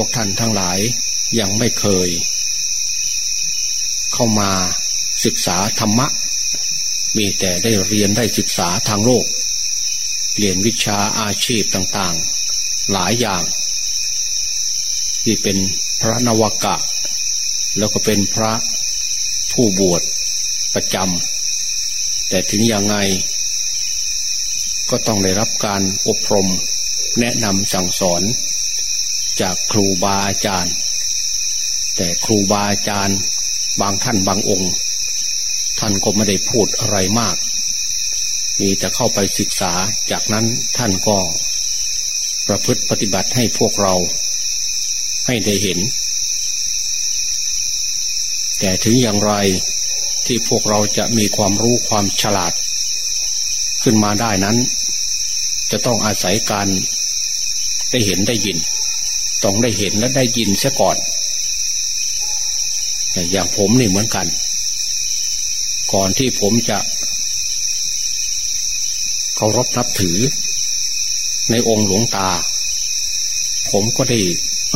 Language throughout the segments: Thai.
วกท่านทั้งหลายยังไม่เคย เข้ามาศึกษาธรรมะ มีแต่ได้เรียนได้ศึกษาทางโลก เรียนวิชาอาชีพต่างๆ หลายอย่าง ที่เป็นพระนวกะ แล้วก็เป็นพระผู้บวชประจำแต่ถึงอยังไง ก็ต้องได้รับการอบรม แนะนำสั่งสอน จากครูบาอาจารย์ แต่ครูบาอาจารย์บางท่านบางองค์ ท่านก็ไม่ได้พูดอะไรมาก มีแต่เข้าไปศึกษาจากนั้นท่านก็ ประพฤติปฏิบัติให้พวกเรา ให้ได้เห็น แต่ถึงอย่างไรที่พวกเราจะมีความรู้ความฉลาด ขึ้นมาได้นั้น จะต้องอาศัยการได้เห็นได้ยิน ต้องได้เห็นและได้ยินเสียก่อน อย่างผมนี่เหมือนกัน ก่อนที่ผมจะเคารพนับถือ ในองค์หลวงตา ผมก็ได้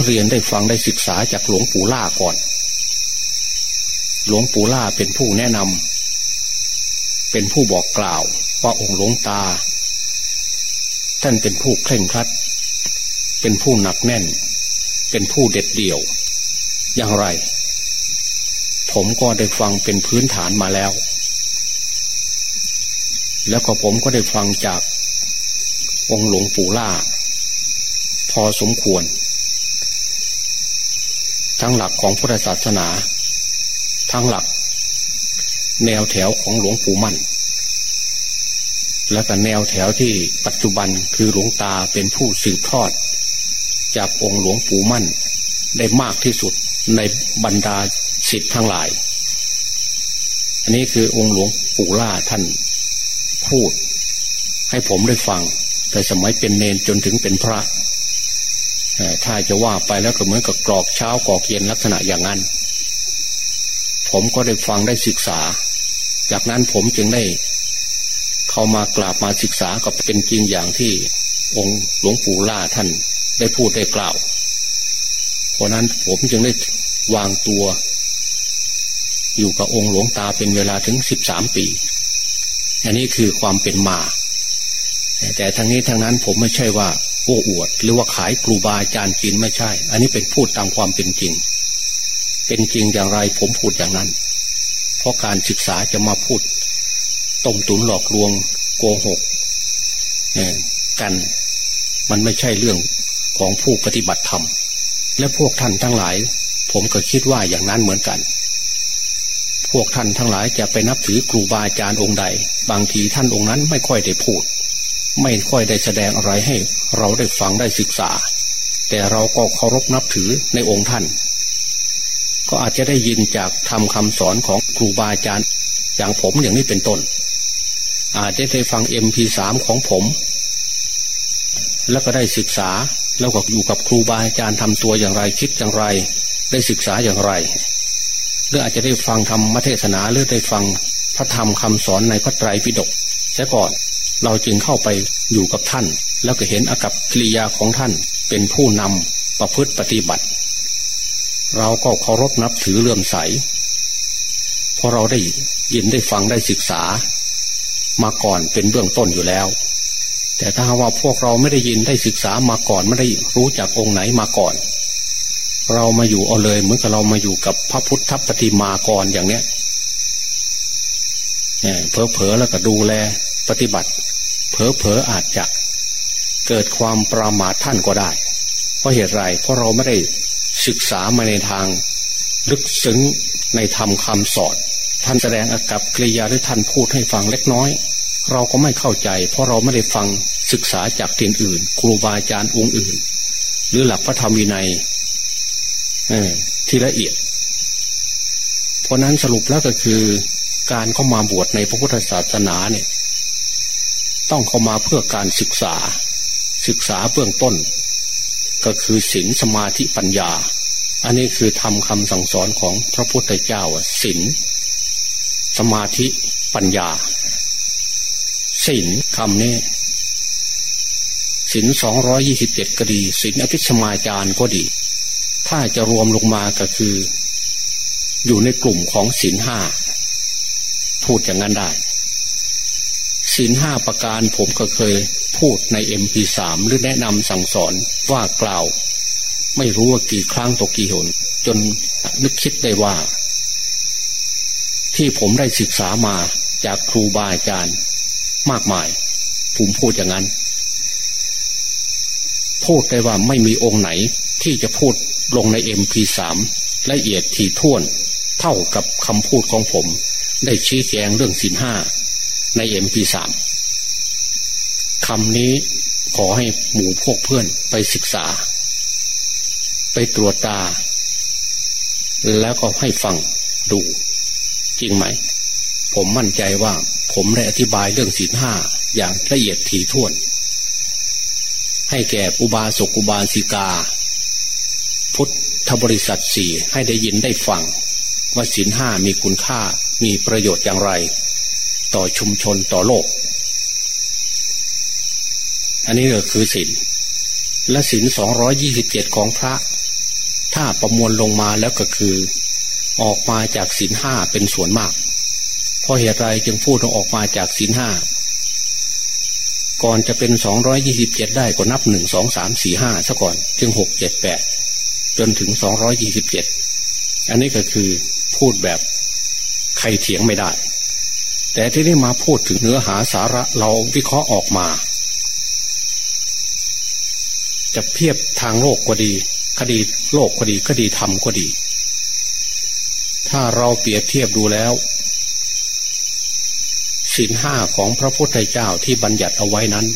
เรียนได้ฟังได้ศึกษาจากหลวงปู่ล่าก่อน หลวงปู่ล่าเป็นผู้แนะนำเป็นผู้บอกกล่าวว่าองค์หลวงตา ท่านเป็นผู้เคร่งครัด เป็นผู้หนักแน่น เป็นผู้เด็ดเดี่ยว อย่างไร ผมก็ได้ฟังเป็นพื้นฐานมาแล้ว แล้วก็ผมก็ได้ฟังจากองหลวงปู่ล่า พอสมควร ทั้งหลักของพุทธศาสนา ทั้งหลัก แนวแถวของหลวงปู่มั่น และก็แนวแถวที่ปัจจุบันคือหลวงตาเป็นผู้สืบทอด จากองค์หลวงปู่มั่น ได้มากที่สุดในบรรดาสิทธิ์ทั้งหลาย อันนี้คือองค์หลวงปู่ล่าท่านพูด ให้ผมได้ฟัง แต่สมัยเป็นเนนจนถึงเป็นพระถ้าจะว่าไปแล้วก็เหมือนกับกรอกเช้ากรอกเย็นลักษณะอย่างนั้น ผมก็ได้ฟังได้ศึกษา จากนั้นผมจึงได้ เข้ามากราบมาศึกษากับเป็นจริงอย่างที่องค์หลวงปู่ล่าท่าน ได้พูดได้กล่าว เพราะนั้นผมจึงได้วางตัว อยู่กับองค์หลวงตาเป็นเวลาถึงสิบสามปี อันนี้คือความเป็นมา แต่ทั้งนี้ทั้งนั้นผมไม่ใช่ว่าโอ้อวด หรือว่าขายครูบาอาจารย์กินไม่ใช่ อันนี้เป็นพูดตามความเป็นจริง เป็นจริงอย่างไรผมพูดอย่างนั้น เพราะการศึกษาจะมาพูดต้มตุ๋นหลอกลวงโกหกกันมันไม่ใช่เรื่อง ของผู้ปฏิบัติธรรม และพวกท่านทั้งหลาย ผมก็คิดว่าอย่างนั้นเหมือนกัน พวกท่านทั้งหลายจะไปนับถือครูบาอาจารย์องค์ใด บางทีท่านองค์นั้นไม่ค่อยได้พูด ไม่ค่อยได้แสดงอะไรให้ เราได้ฟังได้ศึกษา แต่เราก็เคารพนับถือในองค์ท่าน ก็อาจจะได้ยินจากทำคำสอนของครูบาอาจารย์อย่างผมอย่างนี้เป็นต้น อาจจะได้ฟังเอ็มพีสามของผม แล้วก็ได้ศึกษา แล้วก็อยู่กับครูบาอาจารย์ทำตัวอย่างไรคิดอย่างไร ได้ศึกษาอย่างไรหรืออาจจะได้ฟังธรรมเทศนาหรือได้ฟังพระธรรมคำสอนในพระไตรปิฎกเสียก่อน เราจึงเข้าไปอยู่กับท่าน แล้วก็เห็นอากับกิริยาของท่านเป็นผู้นำประพฤติปฏิบัติ เราก็เคารพนับถือเลื่อมใสเพราะเราได้ยินได้ฟังได้ศึกษา มาก่อนเป็นเบื้องต้นอยู่แล้ว แต่ถ้าว่าพวกเราไม่ได้ยินได้ศึกษามาก่อนไม่ได้รู้จักองค์ไหนมาก่อน เรามาอยู่เอาเลยเหมือนกับเรามาอยู่กับพระพุทธปฏิมาก่อนอย่างเนี้ยเพอเพอแล้วก็ดูแลปฏิบัติเพอเพออาจจะเกิดความประมาทท่านก็ได้ เพราะเหตุไรเพราะเราไม่ได้ศึกษามาในทาง ลึกซึ้งในธรรมคำสอนท่านแสดงอากับกริยาหรือท่านพูดให้ฟังเล็กน้อย เราก็ไม่เข้าใจ เพราะเราไม่ได้ฟัง ศึกษาจากที่อื่น ครูบาอาจารย์องค์อื่น หรือหลักพระธรรมวินัยที่ละเอียด เพราะนั้นสรุปแล้วก็คือ การเข้ามาบวชในพระพุทธศาสนาเนี่ย ต้องเข้ามาเพื่อการศึกษา ศึกษาเบื้องต้น ก็คือศีลสมาธิปัญญา อันนี้คือทำคำสั่งสอนของพระพุทธเจ้าศีลสมาธิปัญญาศีลคำนี้ ศีลสองร้อยยี่สิบเจ็ดก็ดีศีลอภิสมาจารก็ดี ถ้าจะรวมลงมาก็คือ อยู่ในกลุ่มของศีลห้าพูดอย่างนั้นได้ศีลห้าประการผมก็เคยพูดในเอ็มพีสามหรือแนะนำสั่งสอนว่ากล่าว ไม่รู้ว่ากี่ครั้งตกกี่หน จนนึกคิดได้ว่า ที่ผมได้ศึกษามาจากครูบาอาจารย์ มากมาย ผมพูดอย่างนั้น พูดได้ว่าไม่มีองค์ไหนที่จะพูดลงในเอ็มพีสามละเอียดถี่ถ้วนเท่ากับคำพูดของผม ได้ชี้แจงเรื่องสินห้าในเอ็มพีสามคำนี้ขอให้หมู่พวกเพื่อนไปศึกษา ไปตรวจตา แล้วก็ให้ฟังดู จริงไหม ผมมั่นใจว่าผมได้อธิบายเรื่องศีลห้าอย่างละเอียดถี่ถ้วน ให้แก่อุบาสกอุบาสิกา พุทธบริษัทสี่ให้ได้ยินได้ฟัง ว่าศีลห้ามีคุณค่ามีประโยชน์อย่างไร ต่อชุมชนต่อโลก อันนี้ก็คือศีลและศีลสองร้อยี่สิบเจ็ดของพระ ถ้าประมวลลงมาแล้วก็คือ ออกมาจากศีลห้าเป็นส่วนมาก เพราะเหตุไรจึงพูดออกมาจากศีลห้า ก่อนจะเป็นสองร้อยยี่สิบเจ็ดได้ก็นับหนึ่งสองสามสี่ห้าซะก่อน จึงหกเจ็ดแปดจนถึงสองร้อยยี่สิบเจ็ดอันนี้ก็คือพูดแบบใครเถียงไม่ได้ แต่ที่ได้มาพูดถึงเนื้อหาสาระเราวิเคราะห์ออกมา จะเพียบทางโลกก็ดี คดีโลกก็ดีคดีธรรมก็ดี ถ้าเราเปรียบเทียบดูแล้ว ศีลห้าของพระพุทธเจ้าที่บัญญัติเอาไว้นั้น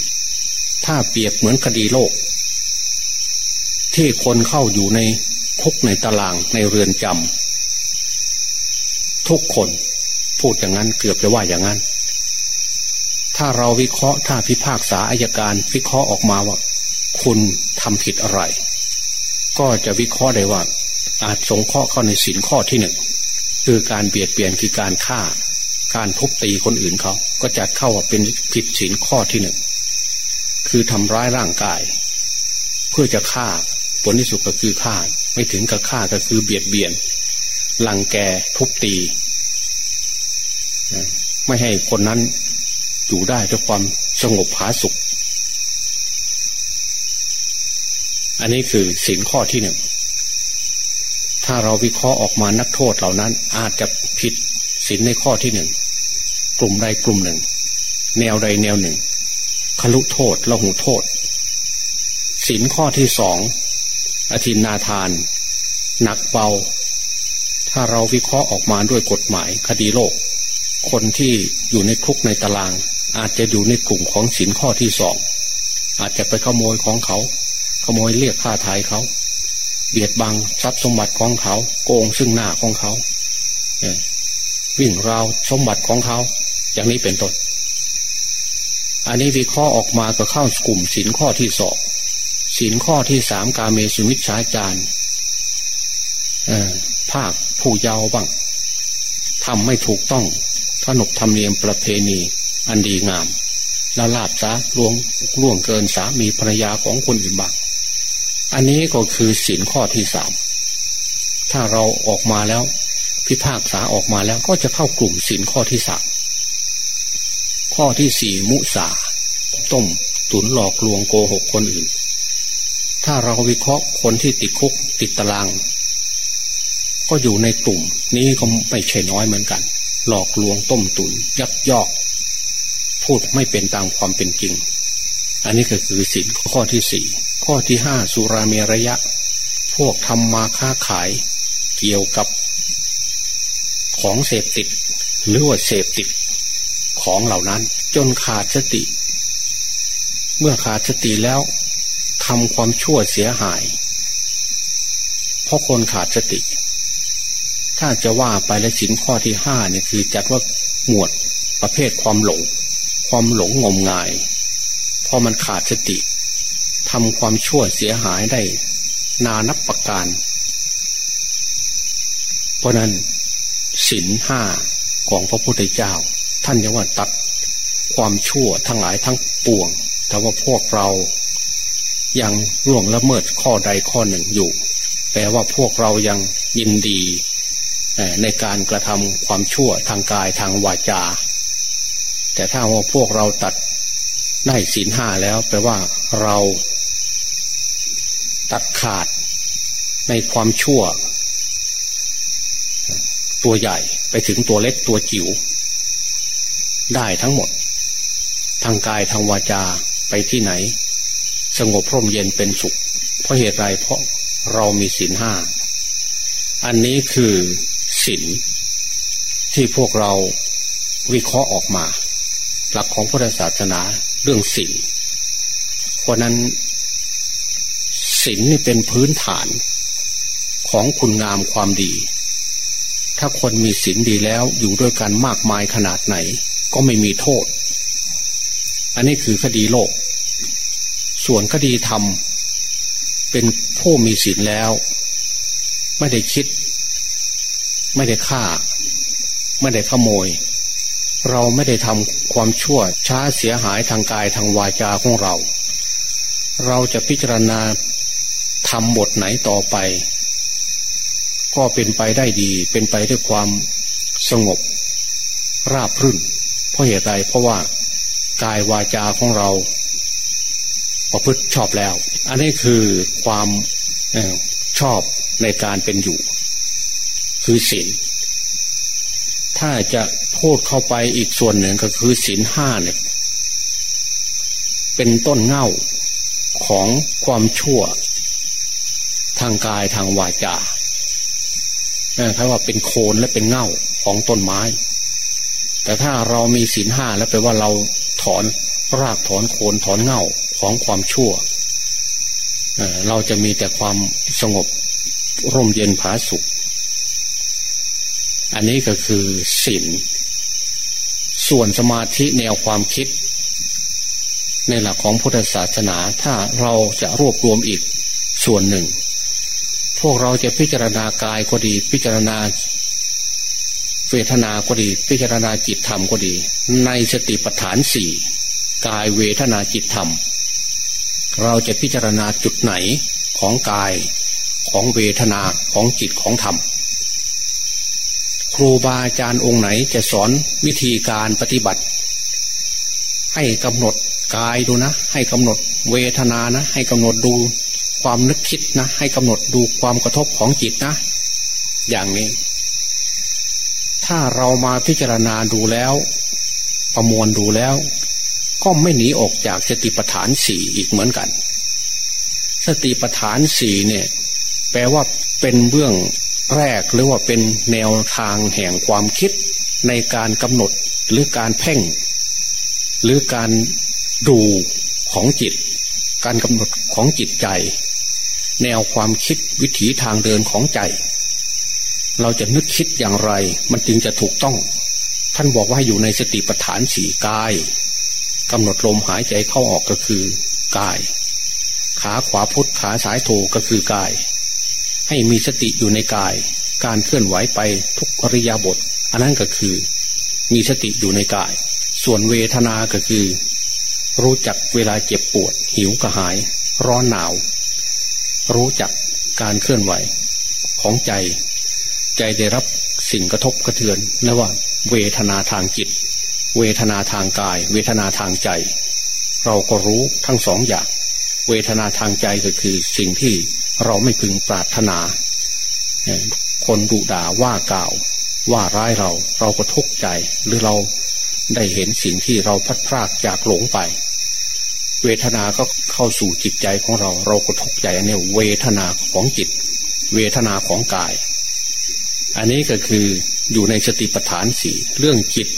ถ้าเปรียบเหมือนคดีโลก ที่คนเข้าอยู่ในคุกในตารางในเรือนจำทุกคนพูดอย่างนั้นเกือบจะว่าอย่างนั้น ถ้าเราวิเคราะห์ถ้าพิพากษาอายการวิเคราะห์ออกมาว่า คุณทำผิดอะไร ก็จะวิเคราะห์ได้ว่าอาจสงเคราะห์เข้าในสินข้อที่หนึ่งคือการเบียดเบียนคือการฆ่า การทุบตีคนอื่นเขา ก็จัดเข้าว่าเป็นผิดศีลข้อที่หนึ่ง คือทำร้ายร่างกาย เพื่อจะฆ่า ผลที่สุดก็คือฆ่า ไม่ถึงกับฆ่าก็คือเบียดเบียน ลังแกทุบตี ไม่ให้คนนั้นอยู่ได้ด้วยความสงบผาสุข อันนี้คือศีลข้อที่หนึ่ง ถ้าเราวิเคราะห์ออกมานักโทษเหล่านั้นอาจจะผิดศีลในข้อที่หนึ่ง กลุ่มใดกลุ่มหนึ่ง แนวใดแนวหนึ่งคลุโทษละหูโทษสินข้อที่สองอธินาทาน หนักเบา ถ้าเราวิเคราะห์ออกมาด้วยกฎหมายคดีโลก คนที่อยู่ในคุกในตาราง อาจจะอยู่ในกลุ่มของสินข้อที่สองอาจจะไปขโมยของเขา ขโมยเรียกค่าไทยเขาเบียดบังทรัพย์สมบัติของเขา โกงซึ่งหน้าของเขาวิ่งราวสมบัติของเขา อย่างนี้เป็นต้น อันนี้วิเคราะห์ออกมาก็เข้ากลุ่มสินข้อที่สองสินข้อที่สามกาเมสุมิชฌาจารภาคผู้เยาว์บ้างทำไม่ถูกต้องขนบธรรมเนียมประเพณี อันดีงามละลาบซะล่วงล่วงเกินสามีภรรยาของคนอื่นบ้างอันนี้ก็คือสินข้อที่สามถ้าเราออกมาแล้ว พิพากษาออกมาแล้วก็จะเข้ากลุ่มสินข้อที่สาม ข้อที่สี่มุสา ต้มตุนหลอกลวงโกหกคนอื่น ถ้าเราวิเคราะห์คนที่ติดคุกติดตาราง ก็อยู่ในกลุ่ม นี้ก็ไม่ใช่น้อยเหมือนกัน หลอกลวงต้มตุนยักยอก พูดไม่เป็นตามความเป็นจริง อันนี้ก็คือสินข้อที่สี่ข้อที่ห้าสุราเมระยะ พวกทำมาค้าขายเกี่ยวกับ ของเสพติด หรือว่าเสพติด ของเหล่านั้น จนขาดสติ เมื่อขาดสติแล้วทำความชั่วเสียหาย เพราะคนขาดสติ ถ้าจะว่าไปแล้วสินข้อที่ห้าเนี่ยคือจัดว่าหมวดประเภทความหลง ความหลงงมงาย พอมันขาดสติทำความชั่วเสียหายได้ นานับประการ เพราะนั้นสินห้าของพระพุทธเจ้า ท่านยังว่าตัดความชั่วทั้งหลายทั้งปวง แต่ว่าพวกเรายังร่วงละเมิดข้อใดข้อหนึ่งอยู่ แปลว่าพวกเรายังยินดีในการกระทำความชั่วทางกายทางวาจา แต่ถ้าว่าพวกเราตัดได้ศีลห้าแล้ว แปลว่าเราตัดขาดในความชั่ว ตัวใหญ่ไปถึงตัวเล็กตัวจิ๋ว ได้ทั้งหมด ทางกายทางวาจาไปที่ไหน สงบพร่มเย็นเป็นสุข เพราะเหตุไรเพราะเรามีศีลห้า อันนี้คือศีลที่พวกเราวิเคราะห์ออกมา หลักของพุทธศาสนาเรื่องศีลเพราะนั้นศีลนี่เป็นพื้นฐานของคุณงามความดี ถ้าคนมีศีลดีแล้วอยู่ด้วยกันมากมายขนาดไหน ก็ไม่มีโทษ อันนี้คือคดีโลก ส่วนคดีธรรม เป็นผู้มีศีลแล้ว ไม่ได้คิด ไม่ได้ฆ่า ไม่ได้ขโมย เราไม่ได้ทำความชั่วช้าเสียหายทางกายทางวาจาของเรา เราจะพิจารณาทำบทไหนต่อไป ก็เป็นไปได้ดี เป็นไปด้วยความสงบ ราบรื่น เพราะเหตุใดเพราะว่ากายวาจาของเรา ประพฤติชอบแล้ว อันนี้คือความชอบในการเป็นอยู่ คือศีลถ้าจะพูดเข้าไปอีกส่วนหนึ่งก็คือศีลห้าเนี่ยเป็นต้นเง่าของความชั่ว ทางกายทางวาจาถ้าว่าเป็นโคนและเป็นเง่าของต้นไม้ แต่ถ้าเรามีศีลห้าแล้วแปลว่าเราถอนรากถอนโคนถอนเง่าของความชั่วเราจะมีแต่ความสงบร่มเย็นผาสุข อันนี้ก็คือศีลส่วนสมาธิแนวความคิด ในหลักของพุทธศาสนาถ้าเราจะรวบรวมอีกส่วนหนึ่ง พวกเราจะพิจารณากายก็ดี พิจารณา เวทนาก็ดี พิจารณาจิตธรรมก็ดี ในสติปัฏฐานสี่กายเวทนาจิตธรรม เราจะพิจารณาจุดไหนของกายของเวทนาของจิตของธรรม ครูบาอาจารย์องค์ไหนจะสอนวิธีการปฏิบัติ ให้กำหนดกายดูนะ ให้กำหนดเวทนานะ ให้กำหนดดูความนึกคิดนะ ให้กำหนดดูความกระทบของจิตนะ อย่างนี้ ถ้าเรามาพิจารณาดูแล้ว ประมวลดูแล้ว ก็ไม่หนีออกจากสติปัฏฐานสี่อีกเหมือนกัน สติปัฏฐานสี่เนี่ย แปลว่าเป็นเบื้องแรกหรือว่าเป็นแนวทางแห่งความคิดในการกำหนดหรือการเพ่ง หรือการดูของจิต การกำหนดของจิตใจ แนวความคิดวิถีทางเดินของใจ เราจะนึกคิดอย่างไร มันจึงจะถูกต้อง ท่านบอกว่าอยู่ในสติปัฏฐานสี่กายกำหนดลมหายใจเข้าออกก็คือกาย ขาขวาพุทธขาซ้ายโถก็คือกาย ให้มีสติอยู่ในกาย การเคลื่อนไหวไปทุกอริยบท อันนั้นก็คือ มีสติอยู่ในกาย ส่วนเวทนาก็คือ รู้จักเวลาเจ็บปวด หิวกระหาย ร้อนหนาว รู้จักการเคลื่อนไหวของใจ ใจได้รับสิ่งกระทบกระเทือนและว่า เวทนาทางจิต เวทนาทางกาย เวทนาทางใจ เราก็รู้ทั้งสองอย่าง เวทนาทางใจก็คือสิ่งที่เราไม่พึงปรารถนา คนดุด่าว่ากล่าว ว่าร้ายเราเราก็ทุกข์ใจหรือเราได้เห็นสิ่งที่เราพัดพรากจากหลงไป เวทนาก็เข้าสู่จิตใจของเรา เราก็ทุกข์ใจอันนี้เวทนาของจิต เวทนาของกาย อันนี้ก็คืออยู่ในสติปัฏฐานสี่เรื่องจิต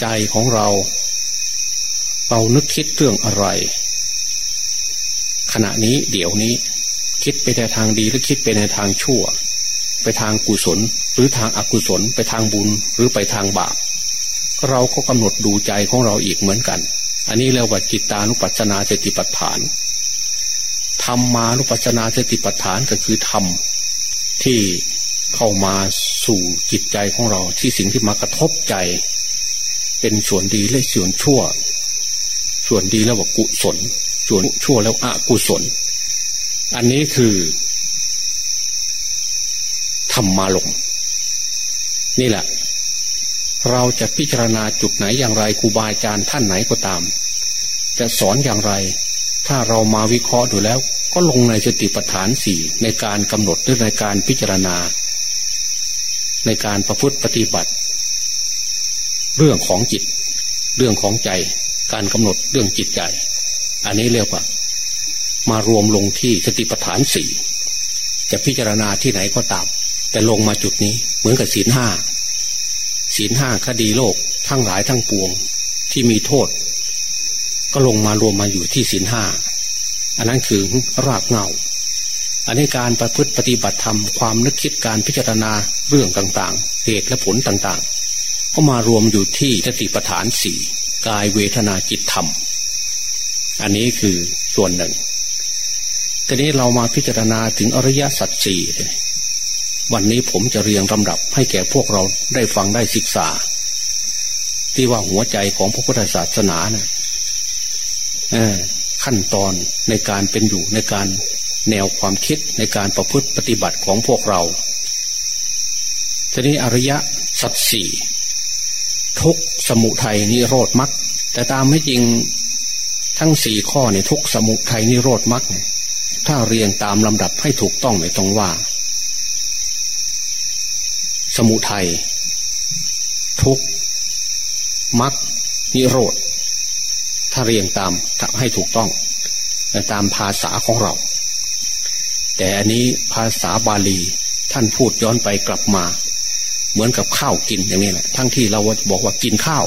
ใจของเราเรานึกคิดเรื่องอะไร ขณะนี้เดี๋ยวนี้ คิดไปในทางดีหรือคิดไปในทางชั่ว ไปทางกุศล หรือทางอกุศล ไปทางบุญหรือไปทางบาปเราก็กำหนดดูใจของเราอีกเหมือนกัน อันนี้เรียกว่าจิตานุปัสนาสติปัฏฐานธรรมานุปัสนาสติปัฏฐานก็คือธรรมที่ เข้ามาสู่จิตใจของเราที่สิ่งที่มากระทบใจ เป็นส่วนดีและส่วนชั่ว ส่วนดีแล้วว่ากุศล ส่วนชั่วแล้วอกุศล อันนี้คือธรรมาลมนี่แหละ เราจะพิจารณาจุดไหนอย่างไรครูบาอาจารย์ท่านไหนก็ตาม จะสอนอย่างไร ถ้าเรามาวิเคราะห์ดูแล้ว ก็ลงในสติปัฏฐานสี่ในการกำหนดหรือในการพิจารณา ในการประพฤติปฏิบัติ เรื่องของจิต เรื่องของใจ การกำหนดเรื่องจิตใจ อันนี้เรียกว่า มารวมลงที่สติปัฏฐานสี่จะพิจารณาที่ไหนก็ตาม แต่ลงมาจุดนี้เหมือนกับศีลห้าศีลห้าคดีโลกทั้งหลายทั้งปวงที่มีโทษ ก็ลงมารวมมาอยู่ที่ศีลห้าอันนั้นคือรากเงา อันนี้การประพฤติปฏิบัติธรรมความนึกคิดการพิจารณาเรื่องต่างๆ เหตุและผลต่างๆ ก็มารวมอยู่ที่สติปัฏฐานสี่กายเวทนาจิตธรรม อันนี้คือส่วนหนึ่งทีนี้เรามาพิจารณาถึงอริยสัจสี่วันนี้ผมจะเรียงลำดับให้แก่พวกเราได้ฟังได้ศึกษา ที่ว่าหัวใจของพระพุทธศาสนาเนะ่ยขั้นตอนในการเป็นอยู่ในการ แนวความคิดในการประพฤติปฏิบัติของพวกเรา ทีนี้อริยสัจสี่ทุกสมุทัยนิโรธมรรคแต่ตามให้จริงทั้งสี่ข้อเนี่ยทุกสมุทัยนิโรธมรรคถ้าเรียงตามลำดับให้ถูกต้องในตรงว่า สมุทัยทุกมักนิโรธ ถ้าเรียงตามให้ถูกต้อง ตามภาษาของเรา แต่อันนี้ภาษาบาลีท่านพูดย้อนไปกลับมา เหมือนกับข้าวกินอย่างนี้แหละทั้งที่เราบอกว่ากินข้าว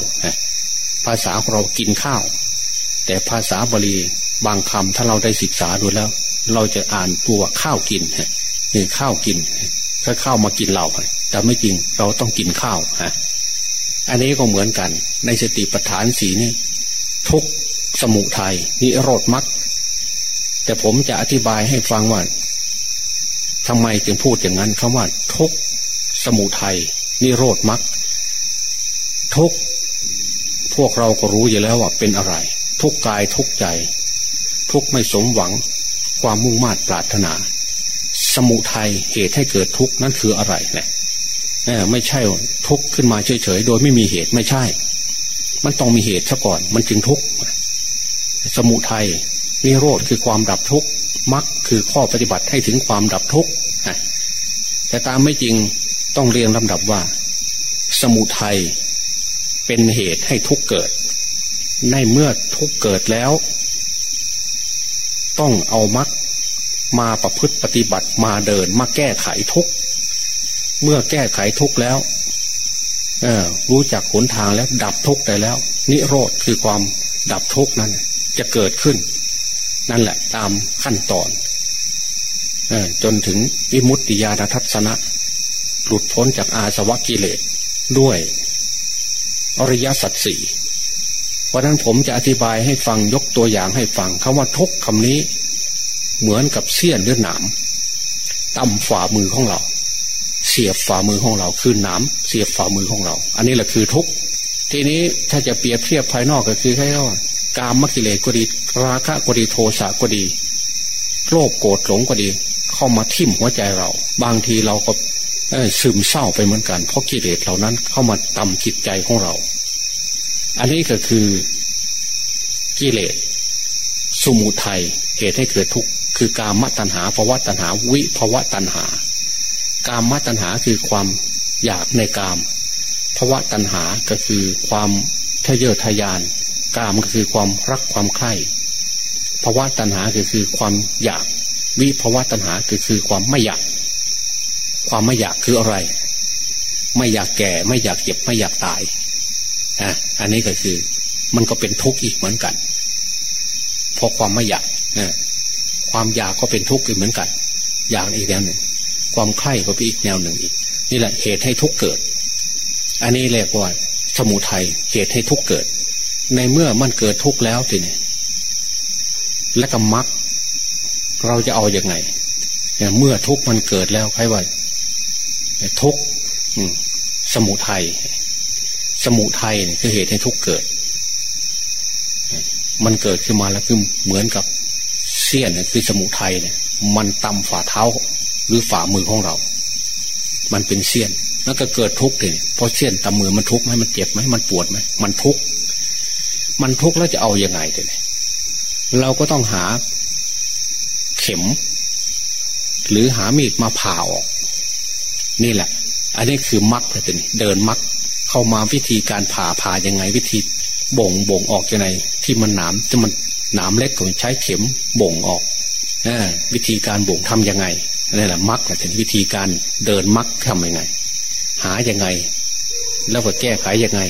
ภาษาของเรากินข้าว แต่ภาษาบาลีบางคำถ้าเราได้ศึกษาดูแล้ว เราจะอ่านตัวข้าวกินฮะนี่ข้าวกินถ้าข้าวมากินเราแต่ไม่จริงเราต้องกินข้าวฮะอันนี้ก็เหมือนกัน ในสติปัฏฐานสีนี่ทุกสมุทัยนิโรธมักแต่ผมจะอธิบายให้ฟังว่า ทำไมจึงพูดอย่างนั้นคำว่า ทุกสมุทัยนิโรธมักทุกพวกเราก็รู้อยู่แล้วว่าเป็นอะไร ทุกกายทุกใจ ทุกไม่สมหวัง ความมุ่งมา่ปรารถนา สมุทัยเหตุให้เกิดทุกนั้นคืออะไรเนี่ยไม่ใช่ทุกขึ้นมาเฉยๆโดยไม่มีเหตุไม่ใช่ มันต้องมีเหตุซะก่อน มันจึงทุกสมุทัยนิโรธคือความดับทุกข์ มรรคคือข้อปฏิบัติให้ถึงความดับทุกข์แต่ตามไม่จริงต้องเรียงลำดับว่า สมุทัยเป็นเหตุให้ทุกข์เกิด ในเมื่อทุกข์เกิดแล้ว ต้องเอามักมาประพฤติปฏิบัติมาเดินมาแก้ไขทุกเมื่อแก้ไขทุกแล้วเออรู้จักหนทางแล้วดับทุกได้แล้ว นิโรธคือความดับทุกนั้น จะเกิดขึ้น นั่นแหละตามขั้นตอนอจนถึงวิมุตติญาณทัศนะ หลุดพ้นจากอาสวะกิเลสด้วย อริยสัจสี่เพราะนั้นผมจะอธิบายให้ฟังยกตัวอย่างให้ฟังคำว่าทุกคำนี้ เหมือนกับเสี้ยนหรือหนามต่ำฝ่ามือของเรา เสียบฝ่ามือของเราคือหนามเสียบฝ่ามือของเรา อันนี้แหละคือทุกทีนี้ถ้าจะเปรียบเทียบภายนอกก็คือแค่ว่า กามมกิเลสก็ดี ราคะก็ดีโทสะก็ดี โลภโกรธหลงก็ดี เข้ามาทิ่มหัวใจเรา บางทีเราก็ซึมเศร้าไปเหมือนกัน เพราะกิเลสเหล่านั้นเข้ามาตำจิตใจของเรา อันนี้ก็คือกิเลสสมุทัยเหตุให้เกิดทุกข์คือกามตัณหาภาวะตัณหา วิภาวะตัณหา กามตัณหาคือความอยากในกามภาวะตัณหาก็คือความทะเยอทะยาน กามก็คือความรักความใคร่ภาวะตัณหาก็คือความอยาก วิภาวะตัณหาก็คือความไม่อยาก ความไม่อยากคืออะไร ไม่อยากแก่ ไม่อยากเจ็บ ไม่อยากตายนะอันนี้ก็คือ มันก็เป็นทุกข์อีกเหมือนกันเพราะความไม่อยากนะความอยากก็เป็นทุกข์อีกเหมือนกัน อย่างอีกแนวหนึ่ง ความใคร่ก็เป็นอีกแนวหนึ่งอีก นี่แหละเหตุให้ทุกข์เกิด อันนี้เรียกว่าสมุทัยเหตุให้ทุกข์เกิด ในเมื่อมันเกิดทุกข์แล้วทีนี้และก็มัก เราจะเอาอยัางไงเนี่ยเมื่อทุกข์มันเกิดแล้วใครว่าทุกข์สมุทัยสมุทัยคือเหตุให้ทุกข์เกิด มันเกิดขึ้นมาแล้วคือเหมือนกับเสี้ยนคือสมุทัยเนี่ย มันตำฝ่าเท้าหรือฝ่ามือของเรา มันเป็นเสี้ยน แล้วก็เกิดทุกข์เลยเพราะเสี้ยนตำมือมันทุกข์ไหมมันเจ็บไหมมันปวดไหมมันทุกข์ มันทุกข์แล้วจะเอาอยัางไงเนี่ยเราก็ต้องหาเข็ม หรือหามีดมาผ่าออก นี่แหละ อันนี้คือมักเลยทีนี้เดินมักเข้ามาวิธีการผ่าผ่ายังไง วิธีบ่งบ่งออกยังไง ที่มันหนามจะมันหนามเล็กก็ใช้เข็มบ่งออกอวิธีการบ่งทํำยังไงนี่แหละมักแหละถึงวิธีการเดินมักทำยังไง หายังไง แล้วก็แก้ไขยังไง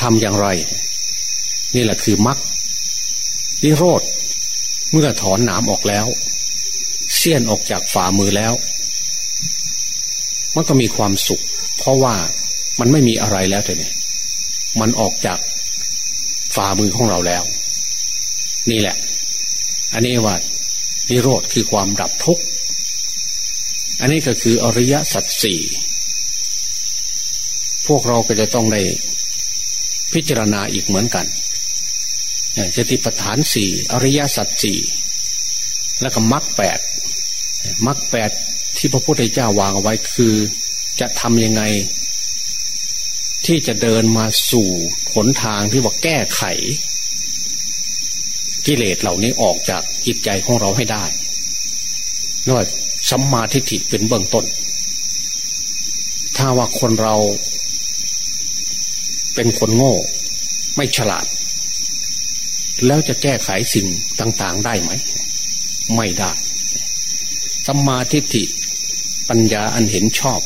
ทำอย่างไร นี่แหละคือมักนิโรธเมื่อถอนหนามออกแล้ว เสี้ยนออกจากฝ่ามือแล้ว มันก็มีความสุข เพราะว่ามันไม่มีอะไรแล้วแต่เนี่ยมันออกจากฝ่ามือของเราแล้ว นี่แหละ อันนี้ว่านิโรธคือความดับทุกข์อันนี้ก็คืออริยสัจสี่พวกเราก็จะต้องได้พิจารณาอีกเหมือนกัน สติปัฏฐานสี่อริยสัจสี่แล้วก็มรรคแปดมรรคแปดที่พระพุทธเจ้าวางเอาไว้คือจะทำยังไง ที่จะเดินมาสู่หนทางที่ว่าแก้ไข กิเลสเหล่านี้ออกจากจิตใจของเราให้ได้นั่นสัมมาทิฏฐิเป็นเบื้องต้น ถ้าว่าคนเราเป็นคนโง่ ไม่ฉลาด แล้วจะแก้ไขสิ่งต่างๆได้ไหม ไม่ได้สัมมาทิฏฐิปัญญาอันเห็นชอบ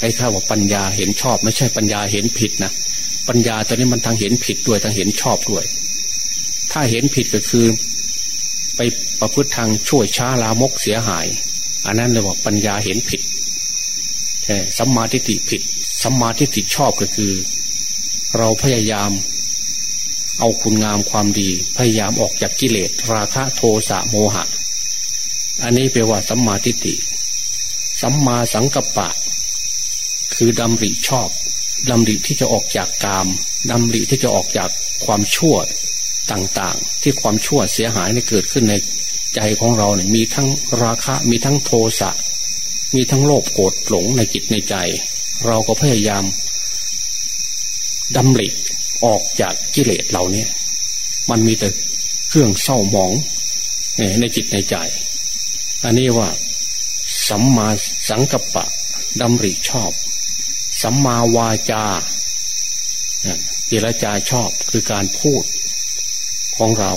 ไอ้ข้าว่าปัญญาเห็นชอบ ไม่ใช่ปัญญาเห็นผิดนะปัญญาตอนนี้มันทั้งเห็นผิดด้วยทั้งเห็นชอบด้วย ถ้าเห็นผิดก็คือ ไปประพฤติทางช่วยช้าลามกเสียหาย อันนั้นเลยว่าปัญญาเห็นผิดสัมมาทิฏฐิผิดสัมมาทิฏฐิชอบก็คือ เราพยายาม เอาคุณงามความดี พยายามออกจากกิเลสราคะโทสะโมหะ อันนี้แปลว่าสัมมาทิฏฐิสัมมาสังกัปปะ คือดำริชอบดำริที่จะออกจากกามดำริที่จะออกจากความชั่วต่างๆ ที่ความชั่วเสียหายในเกิดขึ้นในใจของเราเนี่ยมีทั้งราคะมีทั้งโทสะมีทั้งโลภโกรธหลงในจิตในใจ เราก็พยายามดำริ ออกจากกิเลสเหล่านี้มันมีแต่เครื่องเศร้าหมองในจิตในใจ อันนี้ว่า สัมมาสังกัปปะดำริชอบ สัมมาวาจาเจรจาชอบคือการพูดของเรา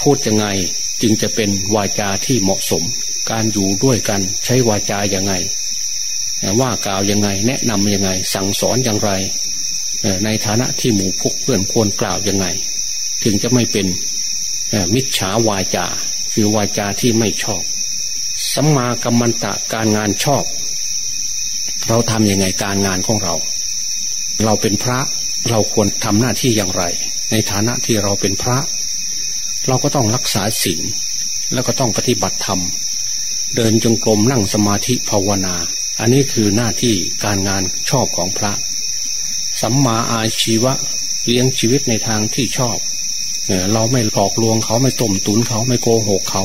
พูดยังไงจึงจะเป็นวาจาที่เหมาะสม การอยู่ด้วยกันใช้วาจาอย่างไงว่ากล่าวยังไง แนะนำยังไง สั่งสอนอย่างไร ในฐานะที่หมู่พกเพื่อนควรกล่าวยังไง ถึงจะไม่เป็นมิจฉาวาจา คือวาจาที่ไม่ชอบสัมมากัมมันตะการงานชอบ เราทำยังไงการงานของเรา เราเป็นพระเราควรทำหน้าที่อย่างไร ในฐานะที่เราเป็นพระ เราก็ต้องรักษาศีลแล้วก็ต้องปฏิบัติธรรม เดินจงกรมนั่งสมาธิภาวนา อันนี้คือหน้าที่การงานชอบของพระ สัมมาอาชีวะเลี้ยงชีวิตในทางที่ชอบเเราไม่หลอกลวงเขาไม่ต้มตุนเขาไม่โกหกเขา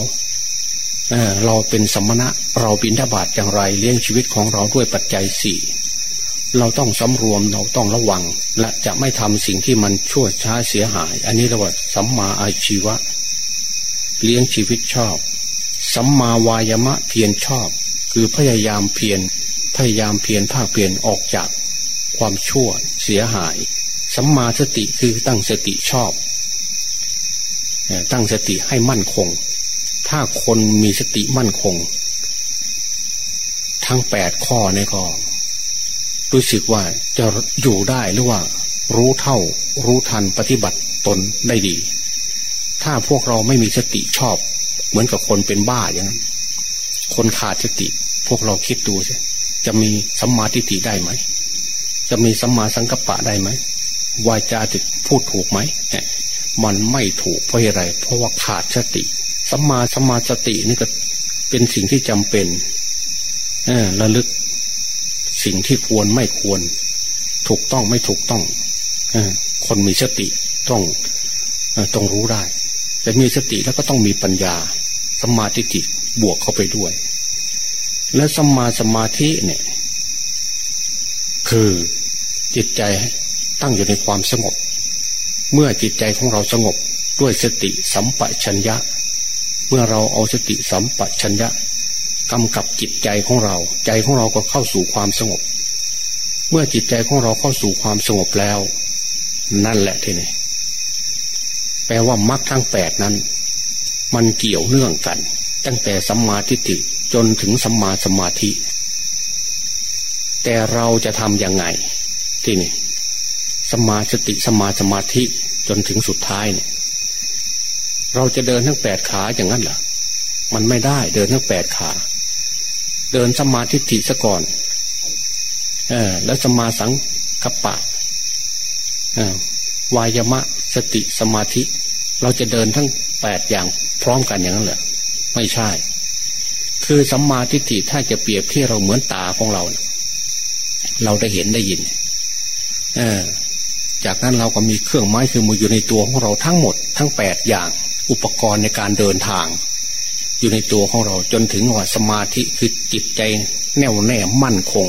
เเราเป็นสมณะเราบินทบาทอย่างไรเลี้ยงชีวิตของเราด้วยปัจจัยสี่เราต้องสำรวมเราต้องระวัง และจะไม่ทำสิ่งที่มันชั่วช้าเสียหาย อันนี้เรียกว่าสัมมาอาชีวะ เลี้ยงชีวิตชอบ สัมมาวายมะเพียรชอบ คือพยายามเพียรพยายามเพียรภาคเพียรออกจากความชั่ว เสียหาย สัมมาสติคือตั้งสติชอบ ตั้งสติให้มั่นคง ถ้าคนมีสติมั่นคง ทั้งแปดข้อในก็รู้สึกว่าจะอยู่ได้หรือว่า รู้เท่า รู้ทันปฏิบัติตนได้ดี ถ้าพวกเราไม่มีสติชอบ เหมือนกับคนเป็นบ้าอย่างนั้นคนขาดสติ พวกเราคิดดูสิจะมีสัมมาทิฏฐิได้ไหม จะมีสัมมาสังกัปปะได้ไหมวาจาจะพูดถูกไหมมันไม่ถูกเพราะอะไร เพราะว่าขาดสติสัมมาสัมมาสตินี่ก็เป็นสิ่งที่จำเป็นเออระลึก สิ่งที่ควรไม่ควร ถูกต้องไม่ถูกต้องอคนมีสติต้องต้องรู้ได้แต่มีสติแล้วก็ต้องมีปัญญาสมาธิจิบวกเข้าไปด้วย และสมาสมาธิเนี่ย คือ จิตใจตั้งอยู่ในความสงบ เมื่อจิตใจของเราสงบด้วยสติสัมปชัญญะ เมื่อเราเอาสติสัมปชัญญะกำกับจิตใจของเรา ใจของเราก็เข้าสู่ความสงบ เมื่อจิตใจของเราเข้าสู่ความสงบแล้ว นั่นแหละทีนี้แปลว่ามรรคทั้งแปดนั้น มันเกี่ยวเนื่องกัน ตั้งแต่สัมมาทิฏฐิจนถึงสัมมาสมาธิ แต่เราจะทำยังไง ที่นี่สมาสติสมาสมาธิจนถึงสุดท้ายเนี่ย เราจะเดินทั้งแปดขาอย่างนั้นเหรอมันไม่ได้เดินทั้งแปดขา เดินสมาธิฏฐิซะก่อนเออแล้วสมาสังกัปปะเออวายมะสติสมาธิ เราจะเดินทั้งแปดอย่างพร้อมกันอย่างนั้นเหรอไม่ใช่ คือสัมมาทิฏฐิถ้าจะเปรียบเที่เราเหมือนตาของเรา เราได้เห็นได้ยินเจากนั้นเราก็มีเครื่องไม้คือมืออยู่ในตัวของเราทั้งหมด ทั้งแปดอย่างอุปกรณ์ในการเดินทาง อยู่ในตัวของเราจนถึงว่าสมาธิคือจิตใจแน่วแน่มั่นคง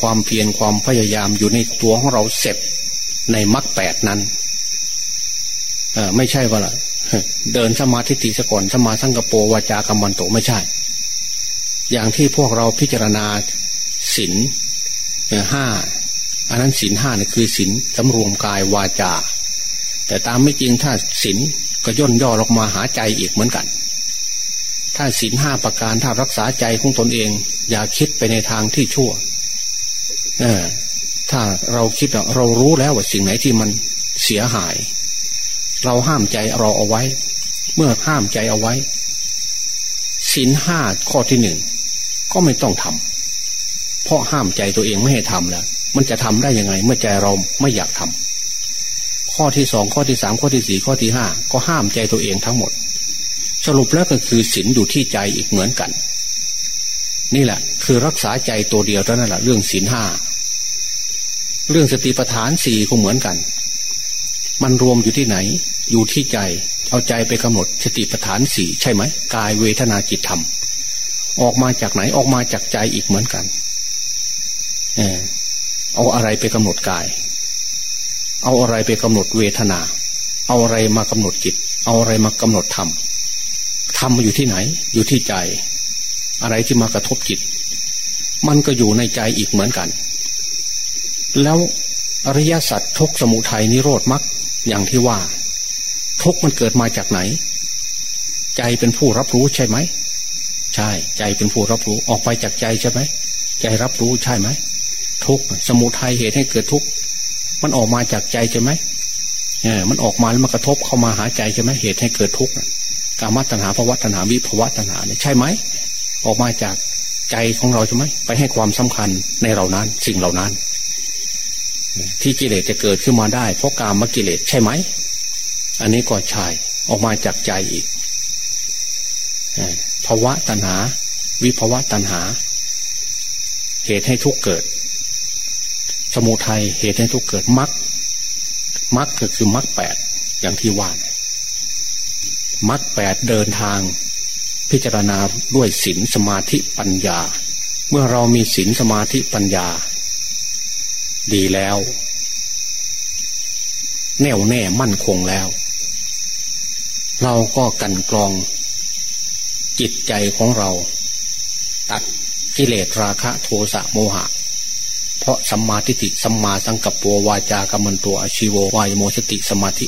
ความเพียรความพยายามอยู่ในตัวของเราเสร็จในมรรคแปดนั้นเออไม่ใช่ว่าละเดินสมาธิติสก่อนสมาสังกโปวาจากรรมันโตไม่ใช่ อย่างที่พวกเราพิจารณาศีลห้า อันนั้นศีลห้านี่คือศีลสำรวมกายวาจา แต่ตามไม่จริงถ้าศีลก็ย่นย่อลงมาหาใจอีกเหมือนกัน ถ้าศีลห้าประการถ้ารักษาใจของตนเอง อย่าคิดไปในทางที่ชั่ว เออ ถ้าเราคิดเรารู้แล้วว่าสิ่งไหนที่มันเสียหาย เราห้ามใจเราเอาไว้ เมื่อห้ามใจเอาไว้ศีลห้าข้อที่หนึ่งก็ไม่ต้องทำเพราะห้ามใจตัวเองไม่ให้ทำแล้ว มันจะทำได้ยังไง เมื่อใจเราไม่อยากทำข้อที่สองข้อที่สามข้อที่สี่ข้อที่ห้าก็ห้ามใจตัวเองทั้งหมด สรุปแล้วก็คือศีลอยู่ที่ใจอีกเหมือนกัน นี่แหละ คือรักษาใจตัวเดียวเท่านั้นแหละเรื่องศีลห้าเรื่องสติปัฏฐานสี่ก็เหมือนกัน มันรวมอยู่ที่ไหน อยู่ที่ใจ เอาใจไปกำหนดสติปัฏฐานสี่ใช่ไหมกายเวทนาจิตธรรม ออกมาจากไหนออกมาจากใจอีกเหมือนกัน เออ เอาอะไรไปกำหนดกาย เอาอะไรไปกำหนดเวทนา เอาอะไรมากำหนดจิต เอาอะไรมากำหนดธรรมธรรมอยู่ที่ไหน อยู่ที่ใจ อะไรที่มากระทบจิต มันก็อยู่ในใจอีกเหมือนกัน แล้วอริยสัจทุกสมุทัยนิโรธมรรคอย่างที่ว่า ทุกมันเกิดมาจากไหน ใจเป็นผู้รับรู้ใช่ไหม ใช่ ใจเป็นผู้รับรู้ออกไปจากใจใช่ไหม ใจรับรู้ใช่ไหม ทุกสมุทัยเหตุให้เกิดทุกข์มันออกมาจากใจใช่ไหมเออมันออกมาแล้วมันกระทบเข้ามาหาใจใช่ไหมเหตุให้เกิดทุกข์กามัตนาภวะตนาวิภวะตนาเนี่ยใช่ไหมออกมาจากใจของเราใช่ไหมไปให้ความสำคัญในเหล่านั้น สิ่งเหล่านั้น ที่กิเลสจะเกิดขึ้นมาได้ เพราะกามกิเลสใช่ไหม อันนี้ก็ใช่ออกมาจากใจอีกภาวะตัณหา วิภวะตัณหา เหตุให้ทุกเกิด สมุทัยเหตุให้ทุกเกิดมรรคมรรคก็คือมรรคแปดอย่างที่ว่ามรรคแปดเดินทาง พิจารณาด้วยศีลสมาธิปัญญา เมื่อเรามีศีลสมาธิปัญญา ดีแล้ว แน่วแน่มั่นคงแล้ว เราก็กันกรอง จิตใจของเรา ตัดกิเลสราคะโทสะโมหะ เพราะสัมมาทิฏฐิสัมมาสังกัปปวาจากรรมันตัวอชีโววายโมสติสมาธิ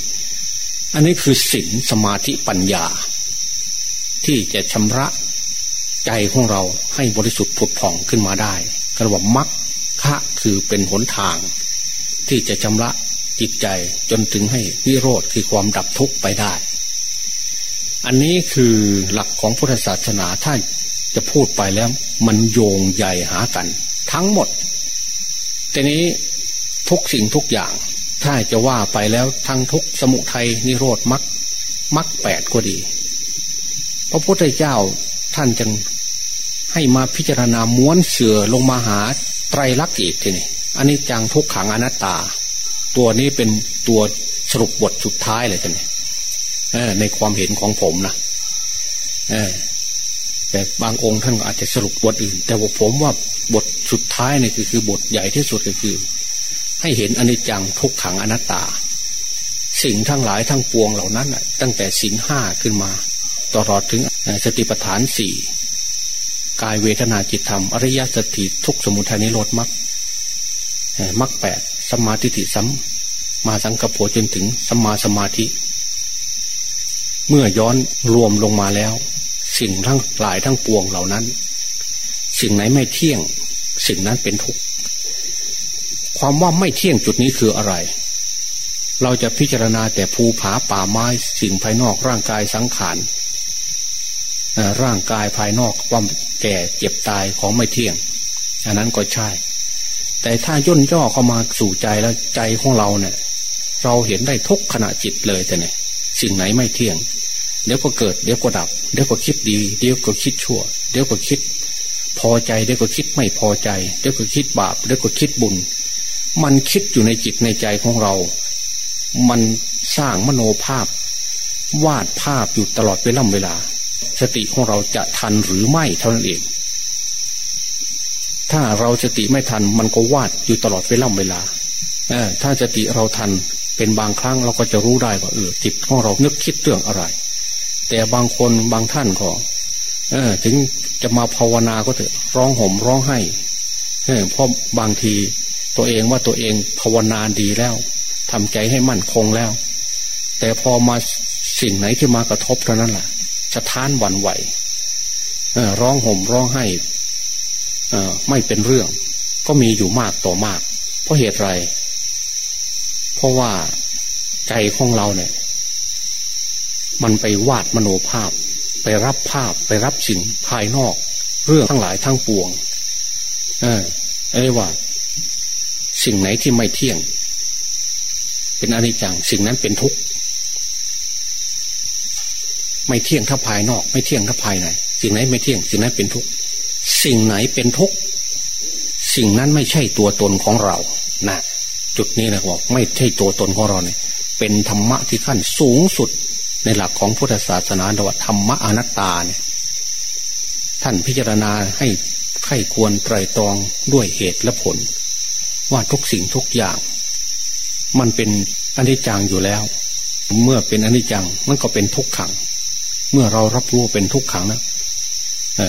อันนี้คือศีลสมาธิปัญญา ที่จะชำระใจของเราให้บริสุทธิ์ผุดผ่องขึ้นมาได้กระว่ามักคะคือเป็นหนทาง ที่จะชำระจิตใจจนถึงให้วิโรธคือความดับทุกข์ไปได้ อันนี้คือหลักของพุทธศาสนาถ้าจะพูดไปแล้ว มันโยงใหญ่หากัน ทั้งหมด ทีนี้ทุกสิ่งทุกอย่าง ถ้าจะว่าไปแล้วทั้งทุกสมุทัยนิโรธมักมักแปดก็ดี พระพุทธเจ้าท่านจึงให้มาพิจารณาม้วนเสือลงมาหาไตรลักษณ์อีกทีนี้อันนี้จังทุกขังอนัตตา ตัวนี้เป็นตัวสรุปบทสุดท้ายเลยท่านในความเห็นของผมนะ แต่บางองค์ท่านก็อาจจะสรุปบทอื่น แต่ว่าผมว่าบทสุดท้ายนี่คือคือบทใหญ่ที่สุดก็คือ ให้เห็นอนิจจังทุกขังอนัตตา สิ่งทั้งหลายทั้งปวงเหล่านั้นตั้งแต่สินห้าขึ้นมา ตลอดถึงสติปัฏฐานสี่กายเวทนาจิตธรรม อริยสัจถิทุกสมุทัยนิโรธมรรคมรรคแปดสมาธิิสัมมาสังกปรจนถึงสัมมาสมาธิ เมื่อย้อนรวมลงมาแล้ว สิ่งทั้งหลายทั้งปวงเหล่านั้น สิ่งไหนไม่เที่ยง สิ่งนั้นเป็นทุกข์ความว่าไม่เที่ยงจุดนี้คืออะไร เราจะพิจารณาแต่ภูผาป่าไม้สิ่งภายนอกร่างกายสังขารร่างกายภายนอกความแก่เจ็บตายของไม่เที่ยง อันนั้นก็ใช่ แต่ถ้าย่นย่อเข้ามาสู่ใจแล้วใจของเราเนี่ย เราเห็นได้ทุกขณะจิตเลยแต่เนี่ยสิ่งไหนไม่เที่ยง เดี๋ยวก็เกิดเดี๋ยวก็ดับ เดี๋ยวก็คิดดี เดี๋ยวก็คิดชั่ว เดี๋ยวก็คิด พอใจเดี๋ยวก็คิดไม่พอใจ เดี๋ยวก็คิดบาปเดี๋ยวก็คิดบุญ มันคิดอยู่ในจิตในใจของเรา มันสร้างมโนภาพ วาดภาพอยู่ตลอดเวลาเวลา สติของเราจะทันหรือไม่เท่านั้นเอง ถ้าเราสติไม่ทันมันก็วาดอยู่ตลอดเวลาเวลาอถ้าสติเราทันเป็นบางครั้งเราก็จะรู้ได้ว่าเออจิตของเรานึกคิดเรื่องอะไร แต่บางคนบางท่านก็เออถึงจะมาภาวนาก็เถอะร้องห่มร้องไห้เออเพราะบางทีตัวเองว่าตัวเองภาวนาดีแล้วทำใจให้มั่นคงแล้ว แต่พอมาสิ่งไหนที่มากระทบเท่านั้นแหละสะท้านหวั่นไหวร้องห่มร้องไห้ไม่เป็นเรื่อง ก็มีอยู่มากต่อมาก เพราะเหตุไร เพราะว่าใจของเราเนี่ย มันไปวาดมโนภาพ ไปรับภาพไปรับสิ่งภายนอก เรื่องทั้งหลายทั้งปวง เออเอ้ว่า สิ่งไหนที่ไม่เที่ยง เป็นอนิจจัง สิ่งนั้นเป็นทุกข์ไม่เที่ยงถ้าภายนอก ไม่เที่ยงถ้าภายในสิ่งไหนไม่เที่ยง สิ่งนั้นเป็นทุกข์สิ่งไหนเป็นทุกข์สิ่งนั้นไม่ใช่ตัวตนของเรานะจุดนี้นะบอกไม่ใช่ตัวตนของเราเนี่ยเป็นธรรมะที่ขั้นสูงสุด ในหลักของพุทธศาสนาดวธรรมะอนัตตาเนี่ยท่านพิจารณาให้ใครควรไตรตรองด้วยเหตุและผล ว่าทุกสิ่งทุกอย่าง มันเป็นอนิจจังอยู่แล้ว เมื่อเป็นอนิจจังมันก็เป็นทุกขัง เมื่อเรารับรู้เป็นทุกขังนะ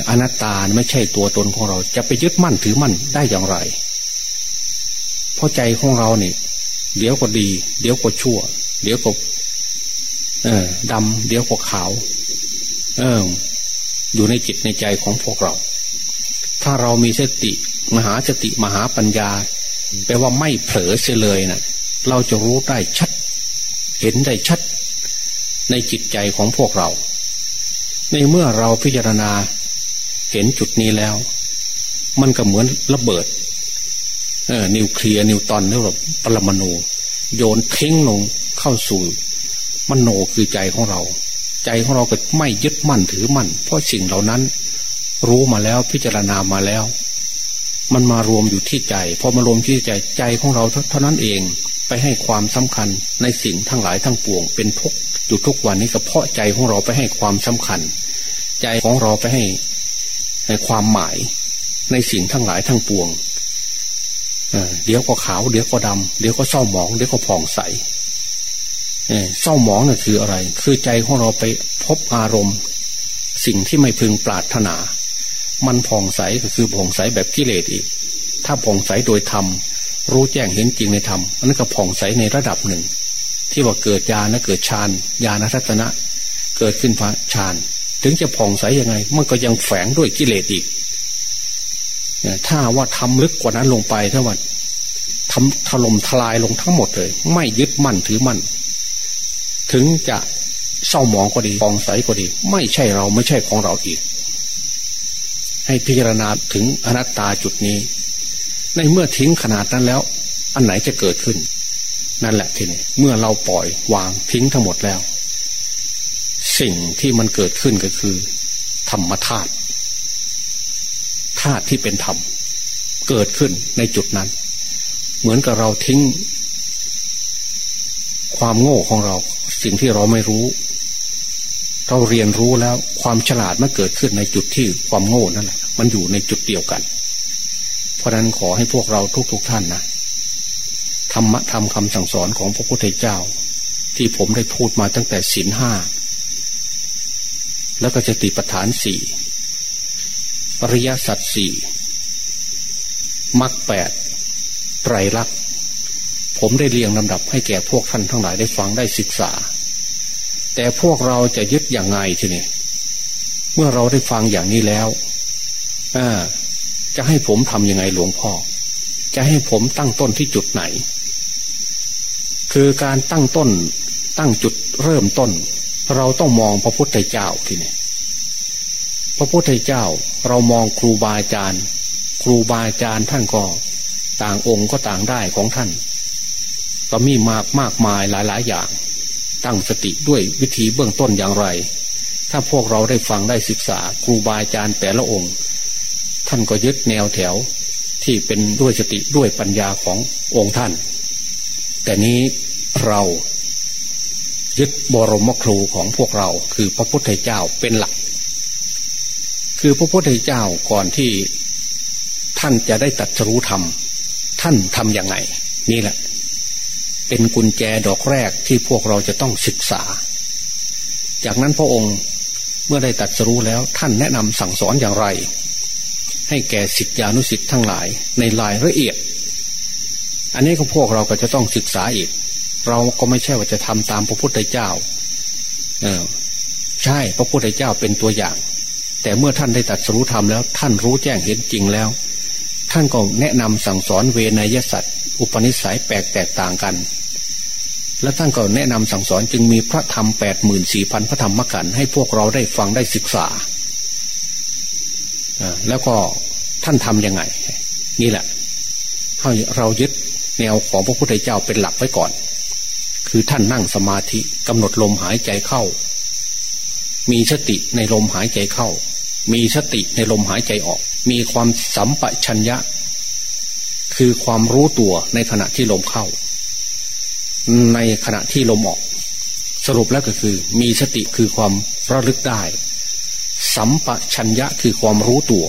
อนัตตาไม่ใช่ตัวตนของเราจะไปยึดมั่นถือมั่นได้อย่างไร เพราะใจของเราเนี่ยเดี๋ยวก็ดี เดี๋ยวก็ชั่ว เดี๋ยวก็ เออดำเดี๋ยวก็ขาว เออ อยู่ในจิตในใจของพวกเรา ถ้าเรามีสติ มหาสติมหาปัญญา แปลว่าไม่เผลอเสียเลยนะเราจะรู้ได้ชัด เห็นได้ชัด ในจิตใจของพวกเรา ในเมื่อเราพิจารณา เห็นจุดนี้แล้ว มันก็เหมือนระเบิด เออนิวเคลียร์นิวตอนนี่แบบปรมาณูโยนทิ้งลงเข้าสู่ มโนคือใจของเรา ใจของเราก็ไม่ยึดมั่นถือมั่น เพราะสิ่งเหล่านั้น รู้มาแล้วพิจารณามาแล้ว มันมารวมอยู่ที่ใจพอมารวมที่ใจใจของเราเท่านั้นเองไปให้ความสำคัญในสิ่งทั้งหลายทั้งปวง เป็นทุกอยู่ทุกวันนี้ก็เพราะใจของเราไปให้ความสำคัญ ใจของเราไปให้ในความหมายในสิ่งทั้งหลายทั้งปวงเดี๋ยวก็ขาว เดี๋ยวก็ดำเดี๋ยวก็เศร้าหมอง เดี๋ยวก็ผ่องใส เศร้าหมองน่ะคืออะไร คือใจของเราไปพบอารมณ์ สิ่งที่ไม่พึงปรารถนา มันผ่องใสก็คือผ่องใสแบบกิเลสอีก ถ้าผ่องใสโดยธรรม รู้แจ้งเห็นจริงในธรรมมันก็ผ่องใสในระดับหนึ่ง ที่ว่าเกิดญาณเกิดฌานญาณทัศนะ เกิดขึ้นพระฌานถึงจะผ่องใสยังไง มันก็ยังแฝงด้วยกิเลสอีกถ้าว่าทำลึกกว่านั้นลงไปถ้าว่าทำถล่มทลายลงทั้งหมดเลย ไม่ยึดมั่นถือมั่น ถึงจะเศร้าหมองก็ดีฟองใสก็ดี ไม่ใช่เราไม่ใช่ของเราอีก ให้พิจารณาถึงอนัตตาจุดนี้ ในเมื่อทิ้งขนาดนั้นแล้ว อันไหนจะเกิดขึ้น นั่นแหละทีนี้เมื่อเราปล่อยวางทิ้งทั้งหมดแล้ว สิ่งที่มันเกิดขึ้นก็คือ ธรรมธาตุธาตุที่เป็นธรรม เกิดขึ้นในจุดนั้น เหมือนกับเราทิ้ง ความโง่ของเรา สิ่งที่เราไม่รู้ เราเรียนรู้แล้วความฉลาดมันเกิดขึ้นในจุดที่ความโง่นั่นแหละมันอยู่ในจุดเดียวกัน เพราะนั้นขอให้พวกเราทุกๆทท่านนะธรรมะธรรมคำสั่งสอนของพระพุทธเจ้า ที่ผมได้พูดมาตั้งแต่ศีลห้าแล้วก็จะติปฐานสี่ปริยสัตสี่มรรคแปดไตรลักษณ์ ผมได้เรียงลำดับให้แก่พวกท่านทั้งหลายได้ฟังได้ศึกษา แต่พวกเราจะยึดอย่างไงทีนี้เมื่อเราได้ฟังอย่างนี้แล้วจะให้ผมทำยังไงหลวงพ่อ จะให้ผมตั้งต้นที่จุดไหน คือการตั้งต้น ตั้งจุดเริ่มต้น เราต้องมองพระพุทธเจ้าทีนี้พระพุทธเจ้าเรามองครูบาอาจารย์ ครูบาอาจารย์ท่านก็ต่างองค์ก็ต่างได้ของท่าน ก็มีมากมากมายหลายๆ อย่าง ตั้งสติด้วยวิธีเบื้องต้นอย่างไร ถ้าพวกเราได้ฟังได้ศึกษาครูบาอาจารย์แต่ละองค์ ท่านก็ยึดแนวแถวที่เป็นด้วยสติด้วยปัญญาขององค์ท่าน แต่นี้เรายึดบรมครูของพวกเราคือพระพุทธเจ้าเป็นหลัก คือพระพุทธเจ้าก่อนที่ท่านจะได้ตัดสู้ธรรมท่านทำอยังไง นี่แหละ เป็นกุญแจดอกแรกที่พวกเราจะต้องศึกษา จากนั้นพระองค์เมื่อได้ตัดสรู้แล้วท่านแนะนำสั่งสอนอย่างไร ให้แก่สิทธิานุสิทธิ์ทั้งหลายในรายละเอียด อันนี้ก็พวกเราก็จะต้องศึกษาอีก เราก็ไม่ใช่ว่าจะทำตามพระพุทธเจ้าเออใช่พระพุทธเจ้าเป็นตัวอย่าง แต่เมื่อท่านได้ตัดสรู้ธรรมแล้ว ท่านรู้แจ้งเห็นจริงแล้ว ท่านก็แนะนำสั่งสอนเวนยสัตว์อุปนิสัยแปลกแตกต่างกัน และท่านก็แนะนำสั่งสอนจึงมีพระธรรมแปดหมื่นสี่พันพระธรรมกันให้พวกเราได้ฟังได้ศึกษา แล้วก็ท่านทํำยังไง นี่แหละเรายึดแนวของพระพุทธเจ้าเป็นหลักไว้ก่อน คือท่านนั่งสมาธิกำหนดลมหายใจเข้า มีสติในลมหายใจเข้า มีสติในลมหายใจออก มีความสัมปชัญญะ คือความรู้ตัวในขณะที่ลมเข้า ในขณะที่ลมออก สรุปแล้วก็คือ มีสติคือความระลึกได้ สัมปชัญญะคือความรู้ตัว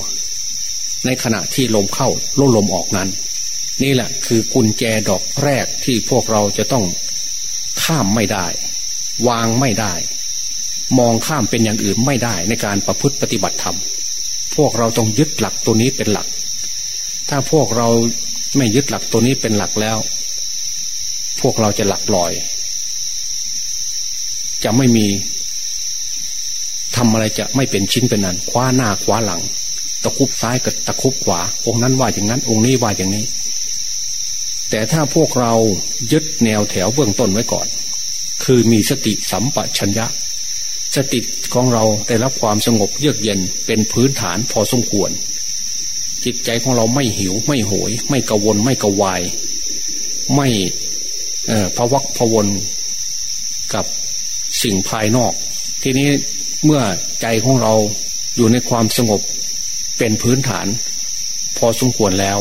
ในขณะที่ลมเข้าลมลมออกนั้น นี่แหละคือกุญแจดอกแรกที่พวกเราจะต้องข้ามไม่ได้ วางไม่ได้ มองข้ามเป็นอย่างอื่นไม่ได้ในการประพฤติปฏิบัติธรรม พวกเราต้องยึดหลักตัวนี้เป็นหลัก ถ้าพวกเราไม่ยึดหลักตัวนี้เป็นหลักแล้ว พวกเราจะหลักลอย จะไม่มีทำอะไรจะไม่เป็นชิ้นเป็นอันคว้าหน้าคว้าหลัง ตะคุบซ้ายกับตะคุบขวา องค์นั้นว่าอย่างนั้น องค์นี้ว่าอย่างนี้ แต่ถ้าพวกเรายึดแนวแถวเบื้องต้นไว้ก่อน คือมีสติสัมปชัญญะ สติของเราได้รับความสงบเยือกเย็นเป็นพื้นฐานพอสมควร จิตใจของเราไม่หิวไม่โหย ไม่กวนไม่กวาย ไม่ พระวักพะวนกับสิ่งภายนอก ทีนี้เมื่อใจของเราอยู่ในความสงบเป็นพื้นฐาน พอสมควรแล้ว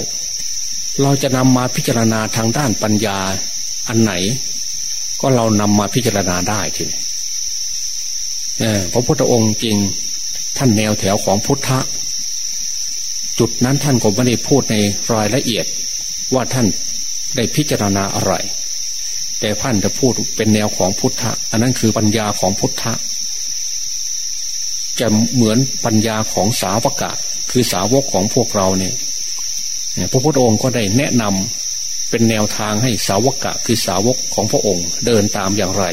เราจะนำมาพิจารณาทางด้านปัญญาอันไหน ก็เรานำมาพิจารณาได้ทีนี้พระพุทธองค์จริงท่านแนวแถวของพุทธะจุดนั้นท่านก็ไม่ได้พูดในรายละเอียดว่าท่านได้พิจารณาอะไร แต่ท่านจะพูดเป็นแนวของพุทธะอันนั้นคือปัญญาของพุทธะจะเหมือนปัญญาของสาวกะคือสาวกของพวกเราเนี่ยพระพุทธองค์ก็ได้แนะนำเป็นแนวทางให้สาวกะคือสาวกของพระองค์เดินตามอย่างไร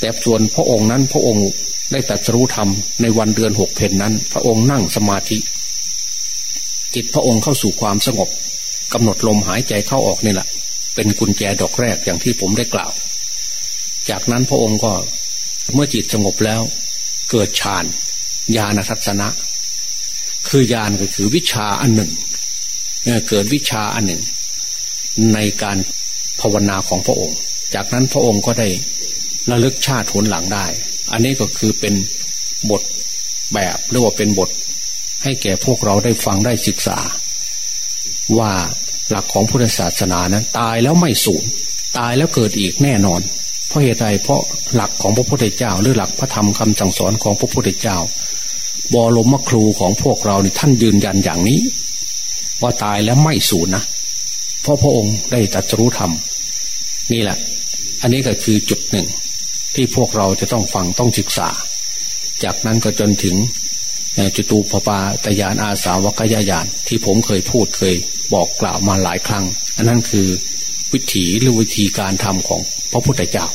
แต่ส่วนพระองค์นั้นพระองค์ได้ตัดรู้ธรรมในวันเดือนหกเพนนั้น พระองค์นั่งสมาธิ จิตพระองค์เข้าสู่ความสงบกำหนดลมหายใจเข้าออกนี่แหละ เป็นกุญแจดอกแรกอย่างที่ผมได้กล่าว จากนั้นพระองค์ก็เมื่อจิตสงบแล้ว เกิดฌานญาณทัศนะ คือญาณก็คือวิชาอันหนึ่งเกิดวิชาอันหนึ่ง ในการภาวนาของพระองค์ จากนั้นพระองค์ก็ได้ระลึกชาติผลหลังได้ อันนี้ก็คือเป็นบทแบบหรือว่าเป็นบท ให้แก่พวกเราได้ฟังได้ศึกษา ว่า หลักของพุทธศาสนานั้น ตายแล้วไม่สูญตายแล้วเกิดอีกแน่นอน เพราะเหตุใดเพราะหลักของพระพุทธเจ้า หรือหลักพระธรรมคำสั่งสอนของพระพุทธเจ้า บรมครูของพวกเราเนี่ท่านยืนยันอย่างนี้ ว่าตายแล้วไม่สูญนะเพราะพระองค์ได้ตรัสรู้ธรรมนี่แหละ อันนี้ก็คือจุดหนึ่ง ที่พวกเราจะต้องฟังต้องศึกษา จากนั้นก็จนถึง จตูปปาตยานอาสาวกยายานที่ผมเคยพูดเคยบอกกล่าวมาหลายครั้ง อันนั้นคือวิถีหรือวิธีการทำของพระพุทธเจ้า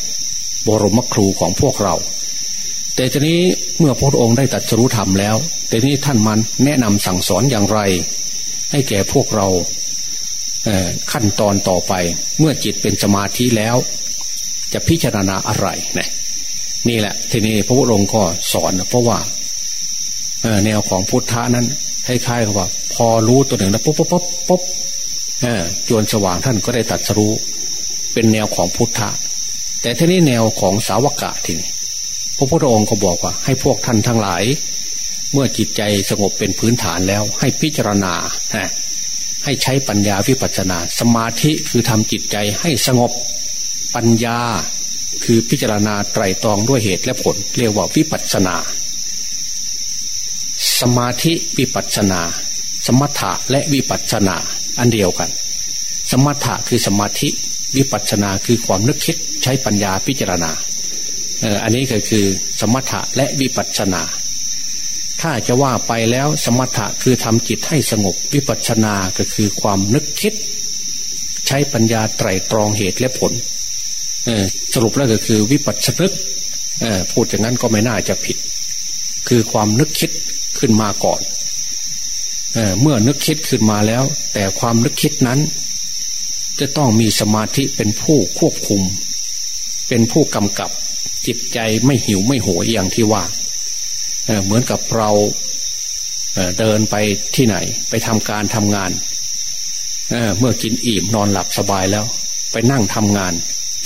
บรมครูของพวกเรา แต่ทีนี้เมื่อพระองค์ได้ตรัสรู้ธรรมแล้ว แต่นี้ท่านมันแนะนำสั่งสอนอย่างไร ให้แก่พวกเราขั้นตอนต่อไปเมื่อจิตเป็นสมาธิแล้ว จะพิจารณาอะไรนี่แหละ ทีนี้พระพุทธองค์ก็สอนเพราะว่า แนวของพุทธะนั้นคล้ายๆกับว่า พอรู้ตัวหนึ่งแล้วปุ๊บปุ๊บปุ๊บปุ๊บจวนสว่างท่านก็ได้ตัดสรู้ เป็นแนวของพุทธะ แต่ทีนี้แนวของสาวกะทีนี้พระพุทธองค์ก็บอกว่า ให้พวกท่านทั้งหลาย เมื่อจิตใจสงบเป็นพื้นฐานแล้ว ให้พิจารณาให้ใช้ปัญญาวิปัสนา สมาธิคือทำจิตใจให้สงบปัญญา คือพิจารณาไตรตรองด้วยเหตุและผล เรียกว่าวิปัสนา สมาธิวิปัสนา สมถะและวิปัสนาอันเดียวกัน สมถะคือสมาธิวิปัสนาคือความนึกคิดใช้ปัญญาพิจารณาอันนี้ก็คือสมถะและวิปัสนา ถ้าจะว่าไปแล้วสมถะคือทำจิตให้สงบวิปัสนาก็คือความนึกคิด ใช้ปัญญาไตรตรองเหตุและผลสรุปแล้วก็คือวิปัสสนึกพูดอย่างนั้นก็ไม่น่าจะผิด คือความนึกคิด ขึ้นมาก่อนเเมื่อนึกคิดขึ้นมาแล้ว แต่ความนึกคิดนั้น จะต้องมีสมาธิเป็นผู้ควบคุม เป็นผู้กำกับจิตใจไม่หิวไม่โหยอย่างที่ว่าเเหมือนกับเราเเดินไปที่ไหน ไปทำการทำงานเเมื่อกินอิ่มนอนหลับสบายแล้ว ไปนั่งทำงาน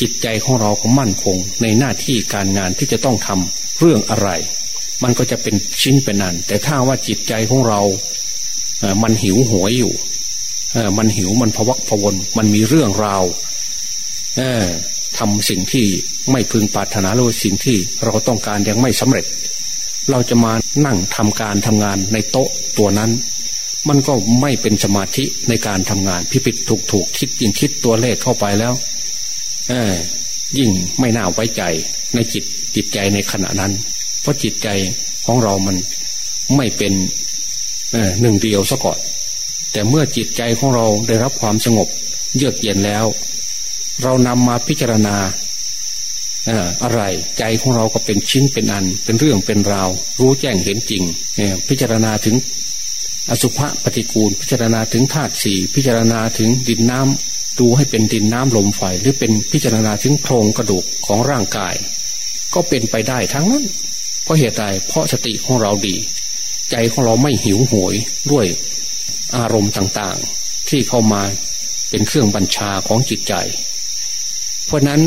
จิตใจของเราก็มั่นคงในหน้าที่การงานที่จะต้องทำเรื่องอะไร มันก็จะเป็นชิ้นเป็นนันแต่ถ้าว่าจิตใจของเราเมันหิวหวยอยู่มันหิวมันพวักพวนมันมีเรื่องราวทำสิ่งที่ไม่พึงปรารถนาหรือสิ่งที่เราต้องการยังไม่สำเร็จ เราจะมานั่งทำการทำงานในโต๊ะตัวนั้น มันก็ไม่เป็นสมาธิในการทำงานพิพิธถูกถูกคิดยิ่งคิดตัวเลขเข้าไปแล้วยิ่งไม่น่าไว้ใจในจิตจิตใจในขณะนั้น เพราะจิตใจของเรามันไม่เป็นหนึ่งเดียวซะก่อน แต่เมื่อจิตใจของเราได้รับความสงบ เยือกเย็นแล้ว เรานำมาพิจารณาอะไรใจของเราก็เป็นชิ้นเป็นอัน เป็นเรื่องเป็นราว รู้แจ้งเห็นจริงพิจารณาถึงอสุภะปฏิกูล พิจารณาถึงธาตุสี่พิจารณาถึงดินน้ำดูให้เป็นดินน้ำลมไฟหรือเป็นพิจารณาถึงโครงกระดูกของร่างกาย ก็เป็นไปได้ทั้งนั้น เพราะเหตุใดเพราะสติของเราดี ใจของเราไม่หิวโหยด้วยอารมณ์ต่างๆ ที่เข้ามาเป็นเครื่องบัญชาของจิตใจ เพราะนั้น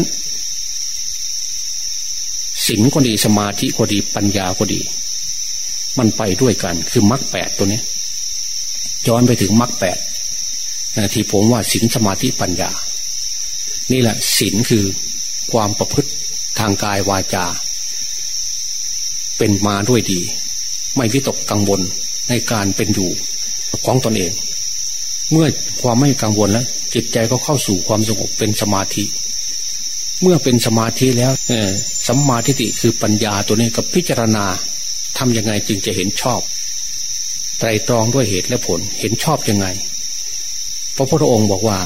ศีลก็ดีสมาธิก็ดีปัญญาก็ดี มันไปด้วยกันคือมรรคแปดตัวนี้ย้อนไปถึงมรรคแปดที่ผมว่าศีลสมาธิปัญญา นี่แหละศีลคือความประพฤติทางกายวาจา เป็นมาด้วยดี ไม่วิตกกังวลในการเป็นอยู่ของตนเอง เมื่อความไม่กังวลแล้ว จิตใจก็เข้าสู่ความสงบเป็นสมาธิ เมื่อเป็นสมาธิแล้วสัมมาทิฏฐิคือปัญญาตัวนี้กับพิจารณาทำยังไงจึงจะเห็นชอบไตรตรองด้วยเหตุและผลเห็นชอบยังไง พระพุทธองค์บอกว่า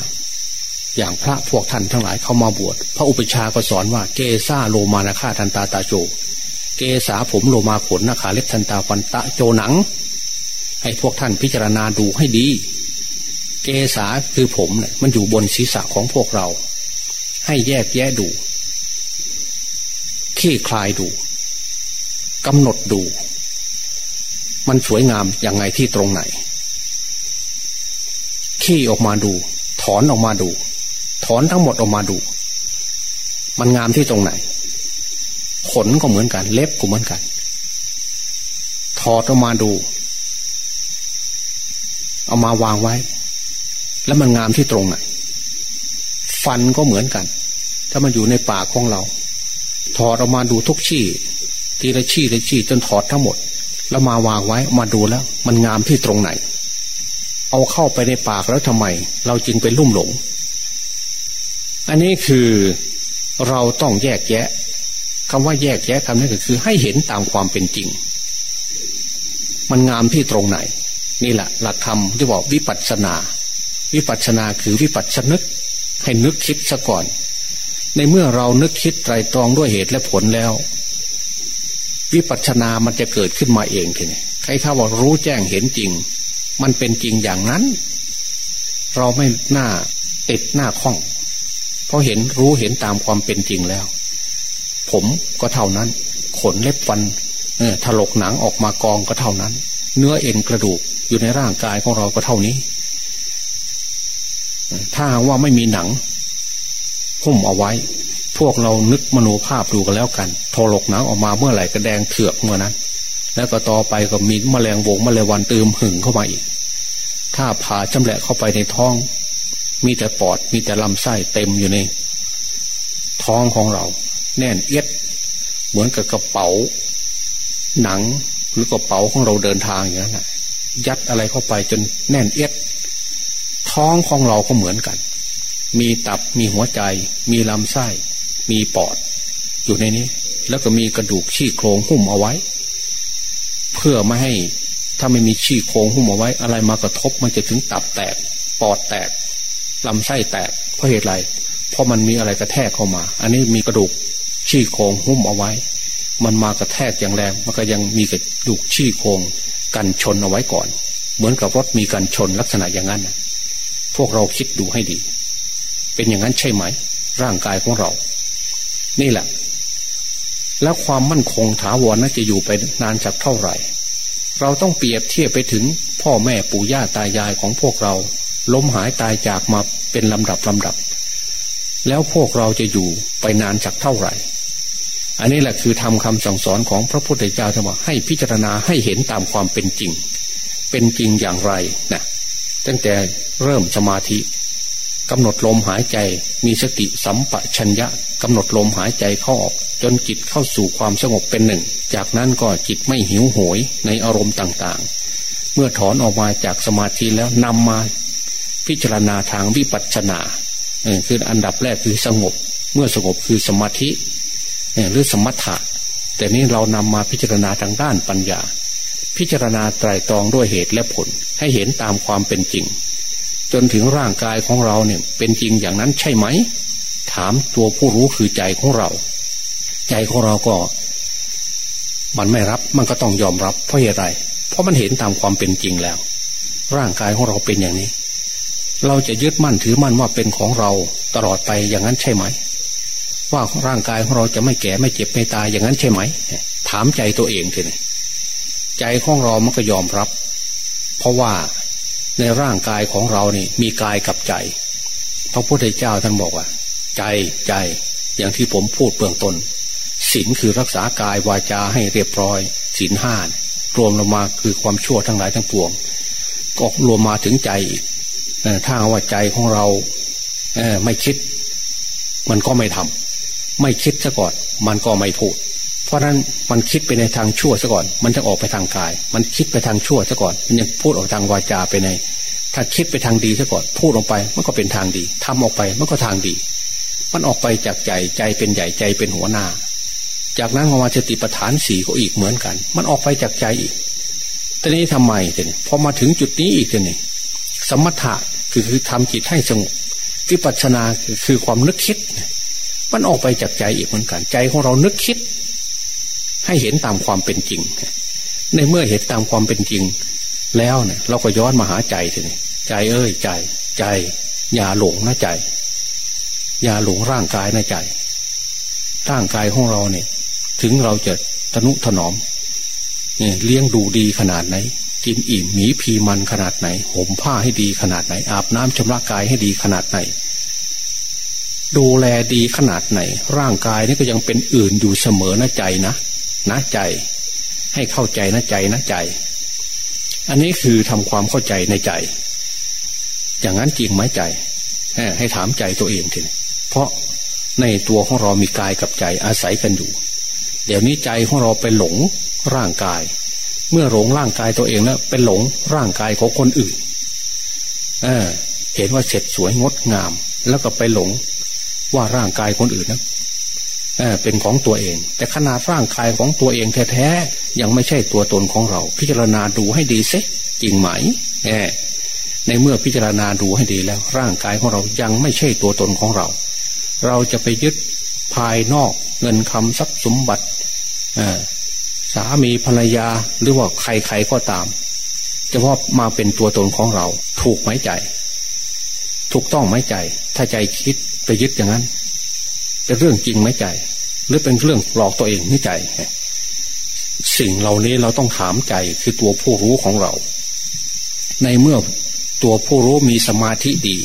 อย่างพระพวกท่านทั้งหลายเข้ามาบวช พระอุปชาก็สอนว่าเกซ่าโลมานาคาทันตาตาโจ เกษาผมโลมาขนนาขาเล็บทันตาฟันตะโจหนัง ให้พวกท่านพิจารณาดูให้ดี เกษาคือผมเนี่ยมันอยู่บนศีรษะของพวกเรา ให้แยกแยะดูขี้คลายดูกำหนดดู มันสวยงามอย่างไงที่ตรงไหน ขี้ออกมาดู ถอนออกมาดู ถอนทั้งหมดออกมาดู มันงามที่ตรงไหน ขนก็เหมือนกัน เล็บก็เหมือนกัน ถอดออกมาดู เอามาวางไว้ แล้วมันงามที่ตรงไหนฟันก็เหมือนกัน ถ้ามันอยู่ในปากของเรา ถอดออกมาดูทุกชี้ทีละชี้ละชี้จนถอดทั้งหมด แล้วมาวางไว้มาดูแล้ว มันงามที่ตรงไหน เอาเข้าไปในปากแล้วทำไม เราจึงไปลุ่มหลง อันนี้คือเราต้องแยกแยะ คำว่าแยกแยะคำนี้ก็คือ ให้เห็นตามความเป็นจริง มันงามที่ตรงไหน นี่แหละ หลักธรรมที่บอกวิปัสสนา วิปัสสนาคือวิปัสสนึก ให้นึกคิดซะก่อน ในเมื่อเรานึกคิดไตรตรองด้วยเหตุและผลแล้ว วิปัสสนามันจะเกิดขึ้นมาเองทีนี้ใครข้าว่ารู้แจ้งเห็นจริง มันเป็นจริงอย่างนั้น เราไม่น่าติดหน้าข้อง เพราะเห็นรู้เห็นตามความเป็นจริงแล้ว ผมก็เท่านั้น ขนเล็บฟันถลกหนังออกมากองก็เท่านั้น เนื้อเอ็นกระดูกอยู่ในร่างกายของเราก็เท่านี้ ถ้าว่าไม่มีหนังหุ้มเอาไว้ พวกเรานึกมโนภาพดูกันแล้วกันถลกหนังออกมาเมื่อไหร่ก็แดงเถือกเมื่อนั้น แล้วก็ต่อไปก็มีมแมลงวงมแมลงวันตืมหึงเข้ามาอีก ถ้าผ่าจำแหละเข้าไปในท้อง มีแต่ปอดมีแต่ลำไส้เต็มอยู่ในท้องของเรา แน่นเอียด เหมือนกับกระเป๋า หนังหรือกระเป๋าของเราเดินทางอย่างนั้นนะยัดอะไรเข้าไปจนแน่นเอียด ท้องของเราก็เหมือนกัน มีตับมีหัวใจ มีลำไส้ มีปอด อยู่ในนี้ แล้วก็มีกระดูกชี้โครงหุ้มเอาไว้ เพื่อไม่ให้ถ้าไม่มีชี้โครงหุ้มเอาไว้ อะไรมากระทบมันจะถึงตับแตก ปอดแตกลำไส้แตกเพราะเหตุไร เพราะมันมีอะไรกระแทกเข้ามา อันนี้มีกระดูก ชี้โครงหุ้มเอาไว้ มันมากระแทกอย่างแรงมันก็ยังมีกระดูกชี้โครงกันชนเอาไว้ก่อน เหมือนกับรถมีการชนลักษณะอย่างนั้นพวกเราคิดดูให้ดี เป็นอย่างนั้นใช่ไหม ร่างกายของเรา นี่แหละ แล้วความมั่นคงถาวรน่าจะอยู่ไปนานจากเท่าไหร่ เราต้องเปรียบเทียบไปถึงพ่อแม่ปู่ย่าตายายของพวกเรา ล้มหายตายจากมาเป็นลำดับลำดับ แล้วพวกเราจะอยู่ไปนานจากเท่าไหร่ อันนี้แหละคือทำคำสั่งสอนของพระพุทธเจ้าที่ว่าให้พิจารณาให้เห็นตามความเป็นจริง เป็นจริงอย่างไรนะตั้งแต่เริ่มสมาธิกำหนดลมหายใจมีสติสัมปชัญญะกำหนดลมหายใจเข้าออกจนจิตเข้าสู่ความสงบเป็นหนึ่ง จากนั้นก็จิตไม่หิวโหยในอารมณ์ต่างๆ เมื่อถอนออกมาจากสมาธิแล้วนำมา พิจารณาทางวิปัสสนาคืออันดับแรกคือสงบ เมื่อสงบคือสมาธิ หรือสมถะ แต่นี้เรานำมาพิจารณาทางด้านปัญญา พิจารณาไตรตรองด้วยเหตุและผล ให้เห็นตามความเป็นจริง จนถึงร่างกายของเราเนี่ยเป็นจริงอย่างนั้นใช่ไหม ถามตัวผู้รู้คือใจของเรา ใจของเราก็ มันไม่รับมันก็ต้องยอมรับเพราะเหตุไรเพราะมันเห็นตามความเป็นจริงแล้ว ร่างกายของเราเป็นอย่างนี้ เราจะยึดมั่นถือมั่นว่าเป็นของเราตลอดไปอย่างนั้นใช่ไหม ว่าร่างกายของเราจะไม่แก่ไม่เจ็บไม่ตายอย่างนั้นใช่ไหม ถามใจตัวเองทีนี้ใจของเรามันก็ยอมรับ เพราะว่าในร่างกายของเรานี่มีกายกับใจ พระพุทธเจ้าท่านบอกว่า ใจใจอย่างที่ผมพูดเบื้องต้นศีลคือรักษากายวาจาให้เรียบร้อยศีลห้ารวมลงมาคือความชั่วทั้งหลายทั้งปวง ก็รวมมาถึงใจอีกถ้าว่าใจของเราไม่คิด มันก็ไม่ทำ ไม่คิดซะก่อน มันก็ไม่พูด เพราะนั้นมันคิดไปในทางชั่วซะก่อน มันจะออกไปทางกาย มันคิดไปทางชั่วซะก่อน มันยังพูดออกทางวาจาไปใน ถ้าคิดไปทางดีซะก่อน พูดออกไป มันก็เป็นทางดีทำออกไป มันก็ทางดี มันออกไปจากใจ ใจเป็นใหญ่ ใจเป็นหัวหน้า จากนั้นมาสติปัฏฐานสีก็อีกเหมือนกัน มันออกไปจากใจอีกตอนนี้ทำไมเนี่ยพอมาถึงจุดนี้อีกเนี่ยสมถะคือคือทำจิตให้สงบวิปัสสนาคือความนึกคิด มันออกไปจากใจอีกเหมือนกัน ใจของเรานึกคิด ให้เห็นตามความเป็นจริง ในเมื่อเห็นตามความเป็นจริง แล้วเนี่ย เราก็ย้อนมาหาใจทีนี้ใจเอ้ยใจ ใจ อย่าหลงนะใจ อย่าหลงร่างกายนะใจ ร่างกายของเราเนี่ย ถึงเราจะทนุถนอมเนี่ยเลี้ยงดูดีขนาดไหนกินอิ่มหมีพีมันขนาดไหนห่มผ้าให้ดีขนาดไหน อาบน้ำชำระกายให้ดีขนาดไหน ดูแลดีขนาดไหน ร่างกายนี่ก็ยังเป็นอื่นอยู่เสมอนะใจนะนะใจ ให้เข้าใจนะใจนะใจ อันนี้คือทำความเข้าใจในใจ อย่างนั้นจริงไหมใจให้ถามใจตัวเองทีเพราะในตัวของเรามีกายกับใจอาศัยกันอยู่ เดี๋ยวนี้ใจของเราไปหลงร่างกาย เมื่อหลงร่างกายตัวเองแล้วเป็นหลงร่างกายของคนอื่นเออเห็นว่าเสร็จสวยงดงาม แล้วก็ไปหลง ว่าร่างกายคนอื่นนะเออเป็นของตัวเอง แต่ขนาดร่างกายของตัวเองแท้ๆยังไม่ใช่ตัวตนของเรา พิจารณาดูให้ดีซิจริงไหมเออในเมื่อพิจารณาดูให้ดีแล้ว ร่างกายของเรายังไม่ใช่ตัวตนของเรา เราจะไปยึดภายนอกเงินคำทรัพย์สมบัติสามีภรรยาหรือว่าใครๆก็ตามจะว่ามาเป็นตัวตนของเรา ถูกไหมใจ ถูกต้องไหมใจ ถ้าใจคิด ไปยึดอย่างนั้น เป็นเรื่องจริงไหมใจ หรือเป็นเรื่องหลอกตัวเองนี่ใจ สิ่งเหล่านี้เราต้องถามใจคือตัวผู้รู้ของเรา ในเมื่อตัวผู้รู้มีสมาธิดี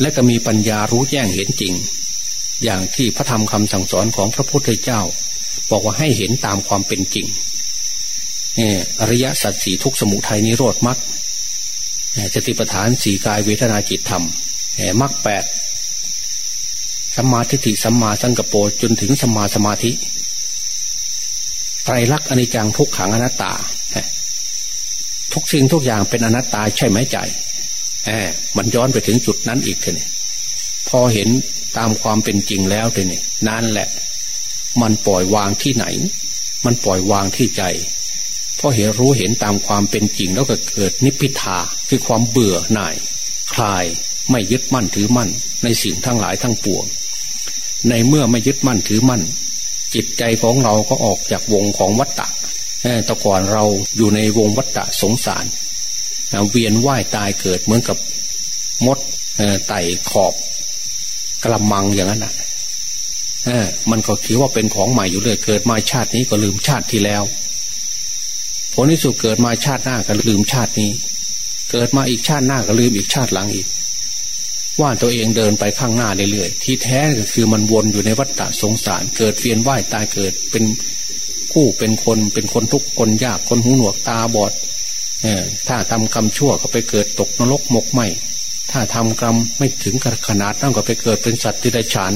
และก็มีปัญญารู้แจ้งเห็นจริง อย่างที่พระธรรมคำสั่งสอนของพระพุทธเจ้า บอกว่าให้เห็นตามความเป็นจริงอริยสัจสีทุกสมุทัยนิโรธมรรคจติปฐานสีกายเวทนาจิตธรรมมรรคแปด สัมมาทิฏฐิสัมมาสังกปรจนถึงสัมมาสมาธิไตรลักษณ์อนิจจังทุกขังอนัตตา ทุกสิ่งทุกอย่างเป็นอนัตตาใช่ไหมใจแอมันย้อนไปถึงจุดนั้นอีกทีนี่พอเห็นตามความเป็นจริงแล้วทีนี่นั่นแหละ มันปล่อยวางที่ไหน มันปล่อยวางที่ใจพอเห็นรู้เห็นตามความเป็นจริงแล้วก็เกิดนิพพิทาคือความเบื่อหน่าย คลายไม่ยึดมั่นถือมั่นในสิ่งทั้งหลายทั้งปวง ในเมื่อไม่ยึดมั่นถือมั่น จิตใจของเราก็ออกจากวงของวัฏฏะแต่ก่อนเราอยู่ในวงวัฏฏะสงสาร เวียนว่ายตายเกิดเหมือนกับมดไต่ขอบกระมังอย่างนั้นอะมันก็คิดว่าเป็นของใหม่อยู่เลยเกิดมาชาตินี้ก็ลืมชาติที่แล้วผลที่สุดเกิดมาชาติหน้าก็ลืมชาตินี้ เกิดมาอีกชาติหน้าก็ลืมอีกชาติหลังอีก ว่าตัวเองเดินไปข้างหน้าเรื่อยๆที่แท้ก็คือมันวนอยู่ในวัฏฏะสงสาร เกิดเวียนว่ายตายเกิดเป็นคู่เป็นคนเป็นคนทุกคนยากคนหูหนวกตาบอดเออถ้าทำกรรมชั่วก็ไปเกิดตกนรกหมกไหมถ้าทำกรรมไม่ถึงขนาดนั้นก็ไปเกิดเป็นสัตว์ที่ได้ฉาน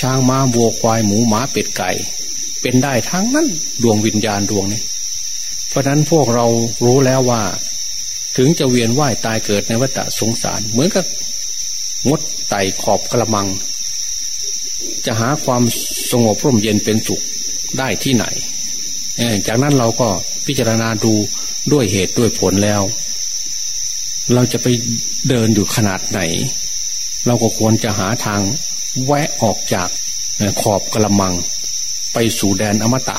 ช้างม้าวัวควายหมูหมาเป็ดไก่ เป็นได้ทั้งนั้นดวงวิญญาณดวงนี้ เพราะนั้นพวกเรารู้แล้วว่า ถึงจะเวียนว่ายตายเกิดในวัฏสงสาร เหมือนกับ งดไต่ขอบกระมัง จะหาความสงบร่มเย็นเป็นสุขได้ที่ไหน จากนั้นเราก็พิจารณาดูด้วยเหตุด้วยผลแล้ว เราจะไปเดินอยู่ขนาดไหน เราก็ควรจะหาทางแวะออกจากขอบกระมัง ไปสู่แดนอมตะ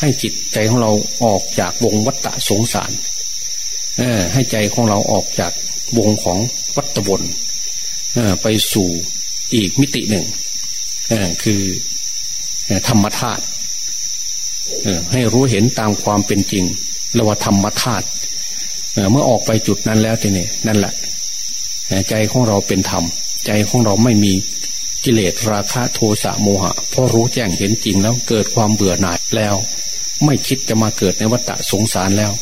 ให้จิตใจของเราออกจากวงวัฏฏะสงสารให้ใจของเราออกจากวงของวัฏวน ไปสู่อีกมิติหนึ่งคือธรรมธาตุให้รู้เห็นตามความเป็นจริงเรียกว่าธรรมธาตุเมื่อออกไปจุดนั้นแล้วทีนี้นั่นแหละใจของเราเป็นธรรม ใจของเราไม่มีกิเลสราคะโทสะโมหะพอรู้แจ้งเห็นจริงแล้วเกิดความเบื่อหน่ายแล้ว ไม่คิดจะมาเกิดในวัฏสงสารแล้ว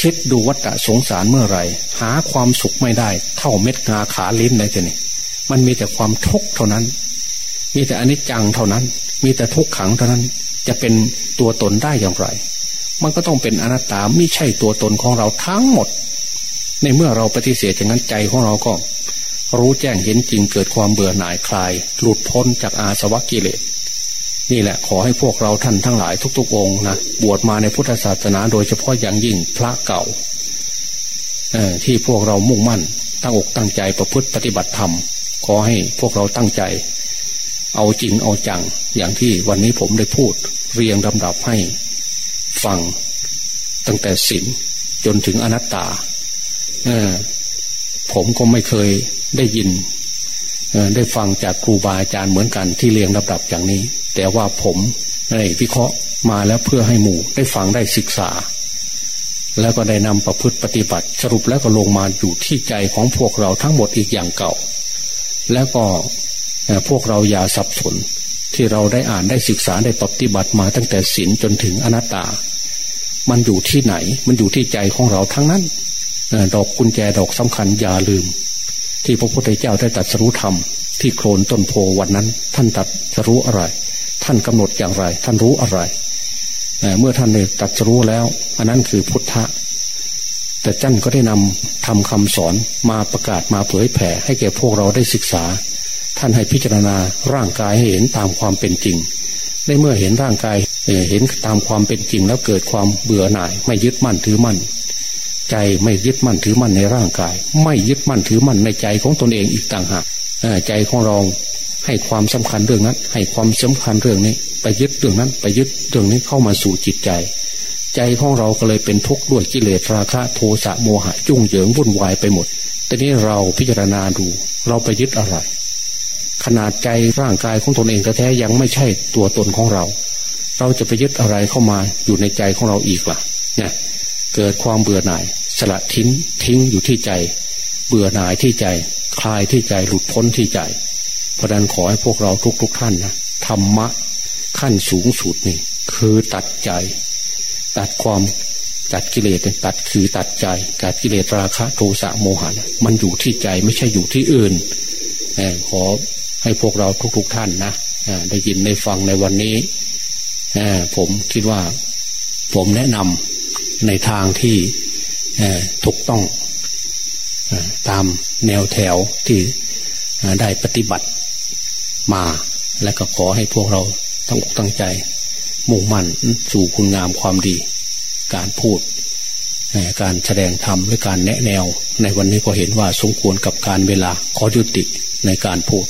คิดดูวัฏสงสารเมื่อไรหาความสุขไม่ได้ เท่าเม็ดงาขาลิ้นเลยทีนี้มันมีแต่ความทุกข์เท่านั้น มีแต่อนิจจังเท่านั้น มีแต่ทุกขังเท่านั้น จะเป็นตัวตนได้อย่างไร มันก็ต้องเป็นอนัตตาไม่ใช่ตัวตนของเราทั้งหมด ในเมื่อเราปฏิเสธอย่างนั้นใจของเราก็ รู้แจ้งเห็นจริงเกิดความเบื่อหน่ายคลาย หลุดพ้นจากอาสวะกิเลส นี่แหละขอให้พวกเราท่านทั้งหลายทุก ๆ องนะบวชมาในพุทธศาสนา โดยเฉพาะอย่างยิ่งพระเก่าที่พวกเรามุ่งมั่น ตั้งอกตั้งใจประพฤติปฏิบัติธรรม ขอให้พวกเราตั้งใจ เอาจริงเอาจัง อย่างที่วันนี้ผมได้พูดเรียงลำดับให้ฟังตั้งแต่ศีลจนถึงอนัตตาผมก็ไม่เคยได้ยิน ได้ฟังจากครูบาอาจารย์เหมือนกันที่เรียงลำดับอย่างนี้ แต่ว่าผมได้วิเคราะห์มาแล้วเพื่อให้หมู่ได้ฟังได้ศึกษา แล้วก็ได้นำประพฤติปฏิบัติ สรุปแล้วก็ลงมาอยู่ที่ใจของพวกเราทั้งหมดอีกอย่างเก่า แล้วก็พวกเราอย่าสับสนที่เราได้อ่านได้ศึกษาได้ปฏิบัติมาตั้งแต่ศีลจนถึงอนัตตา มันอยู่ที่ไหน มันอยู่ที่ใจของเราทั้งนั้นดอกกุญแจดอกสำคัญอย่าลืม ที่พระพุทธเจ้าได้ตัดสรุธรรมที่โคลนต้นโพวันนั้น ท่านตัดจะรู้อะไร ท่านกำหนดอย่างไร ท่านรู้อะไรเมื่อท่านได้ตัดจะรู้แล้ว อันนั้นคือพุทธะแต่จันก็ได้นำทำคำสอนมาประกาศมาเผยแผ่ ให้แก่พวกเราได้ศึกษา ท่านให้พิจารณาร่างกายให้เห็นตามความเป็นจริงได้เมื่อเห็นร่างกายเห็นตามความเป็นจริงแล้วเกิดความเบื่อหน่าย ไม่ยึดมั่นถือมั่น ใจไม่ยึดมั่นถือมั่นในร่างกาย ไม่ยึดมั่นถือมั่นในใจของตนเองอีกต่างหากใจของเราให้ความสำคัญเรื่องนั้น ให้ความสำคัญเรื่องนี้ ไปยึดเรื่องนั้น ไปยึดเรื่องนี้เข้ามาสู่จิตใจ ใจของเราก็เลยเป็นทุกข์ด้วยกิเลสราคะโทสะโมหะจุ่งเหยิงวุ่นวายไปหมดแต่นี้เราพิจารณาดู เราไปยึดอะไร ขนาดใจร่างกายของตนเองแท้ยังไม่ใช่ตัวตนของเรา เราจะไปยึดอะไรเข้ามาอยู่ในใจของเราอีกล่ะเนี่ย เกิดความเบื่อหน่าย สละทิ้งทิ้งอยู่ที่ใจ เบื่อหน่ายที่ใจ คลายที่ใจหลุดพ้นที่ใจ เพราะนั้นขอให้พวกเราทุกๆทท่านนะธรรมะขั้นสูงสุดนี่ คือตัดใจ ตัดความตัดกิเลสตัดคือตัดใจตัดกิเลสราคะโทสะโมหะมันอยู่ที่ใจไม่ใช่อยู่ที่อื่นขอให้พวกเราทุกๆทท่านนะได้ยินได้ฟังในวันนี้ผมคิดว่าผมแนะนำ ในทางที่ถูกต้องตามแนวแถวที่ได้ปฏิบัติมา และก็ขอให้พวกเราตั้งอกตั้งใจ มุ่งมั่นสู่คุณงามความดี การพูด การแสดงธรรมหรือการแนะแนว ในวันนี้ก็เห็นว่าสมควรกับการเวลาขอยุติในการพูด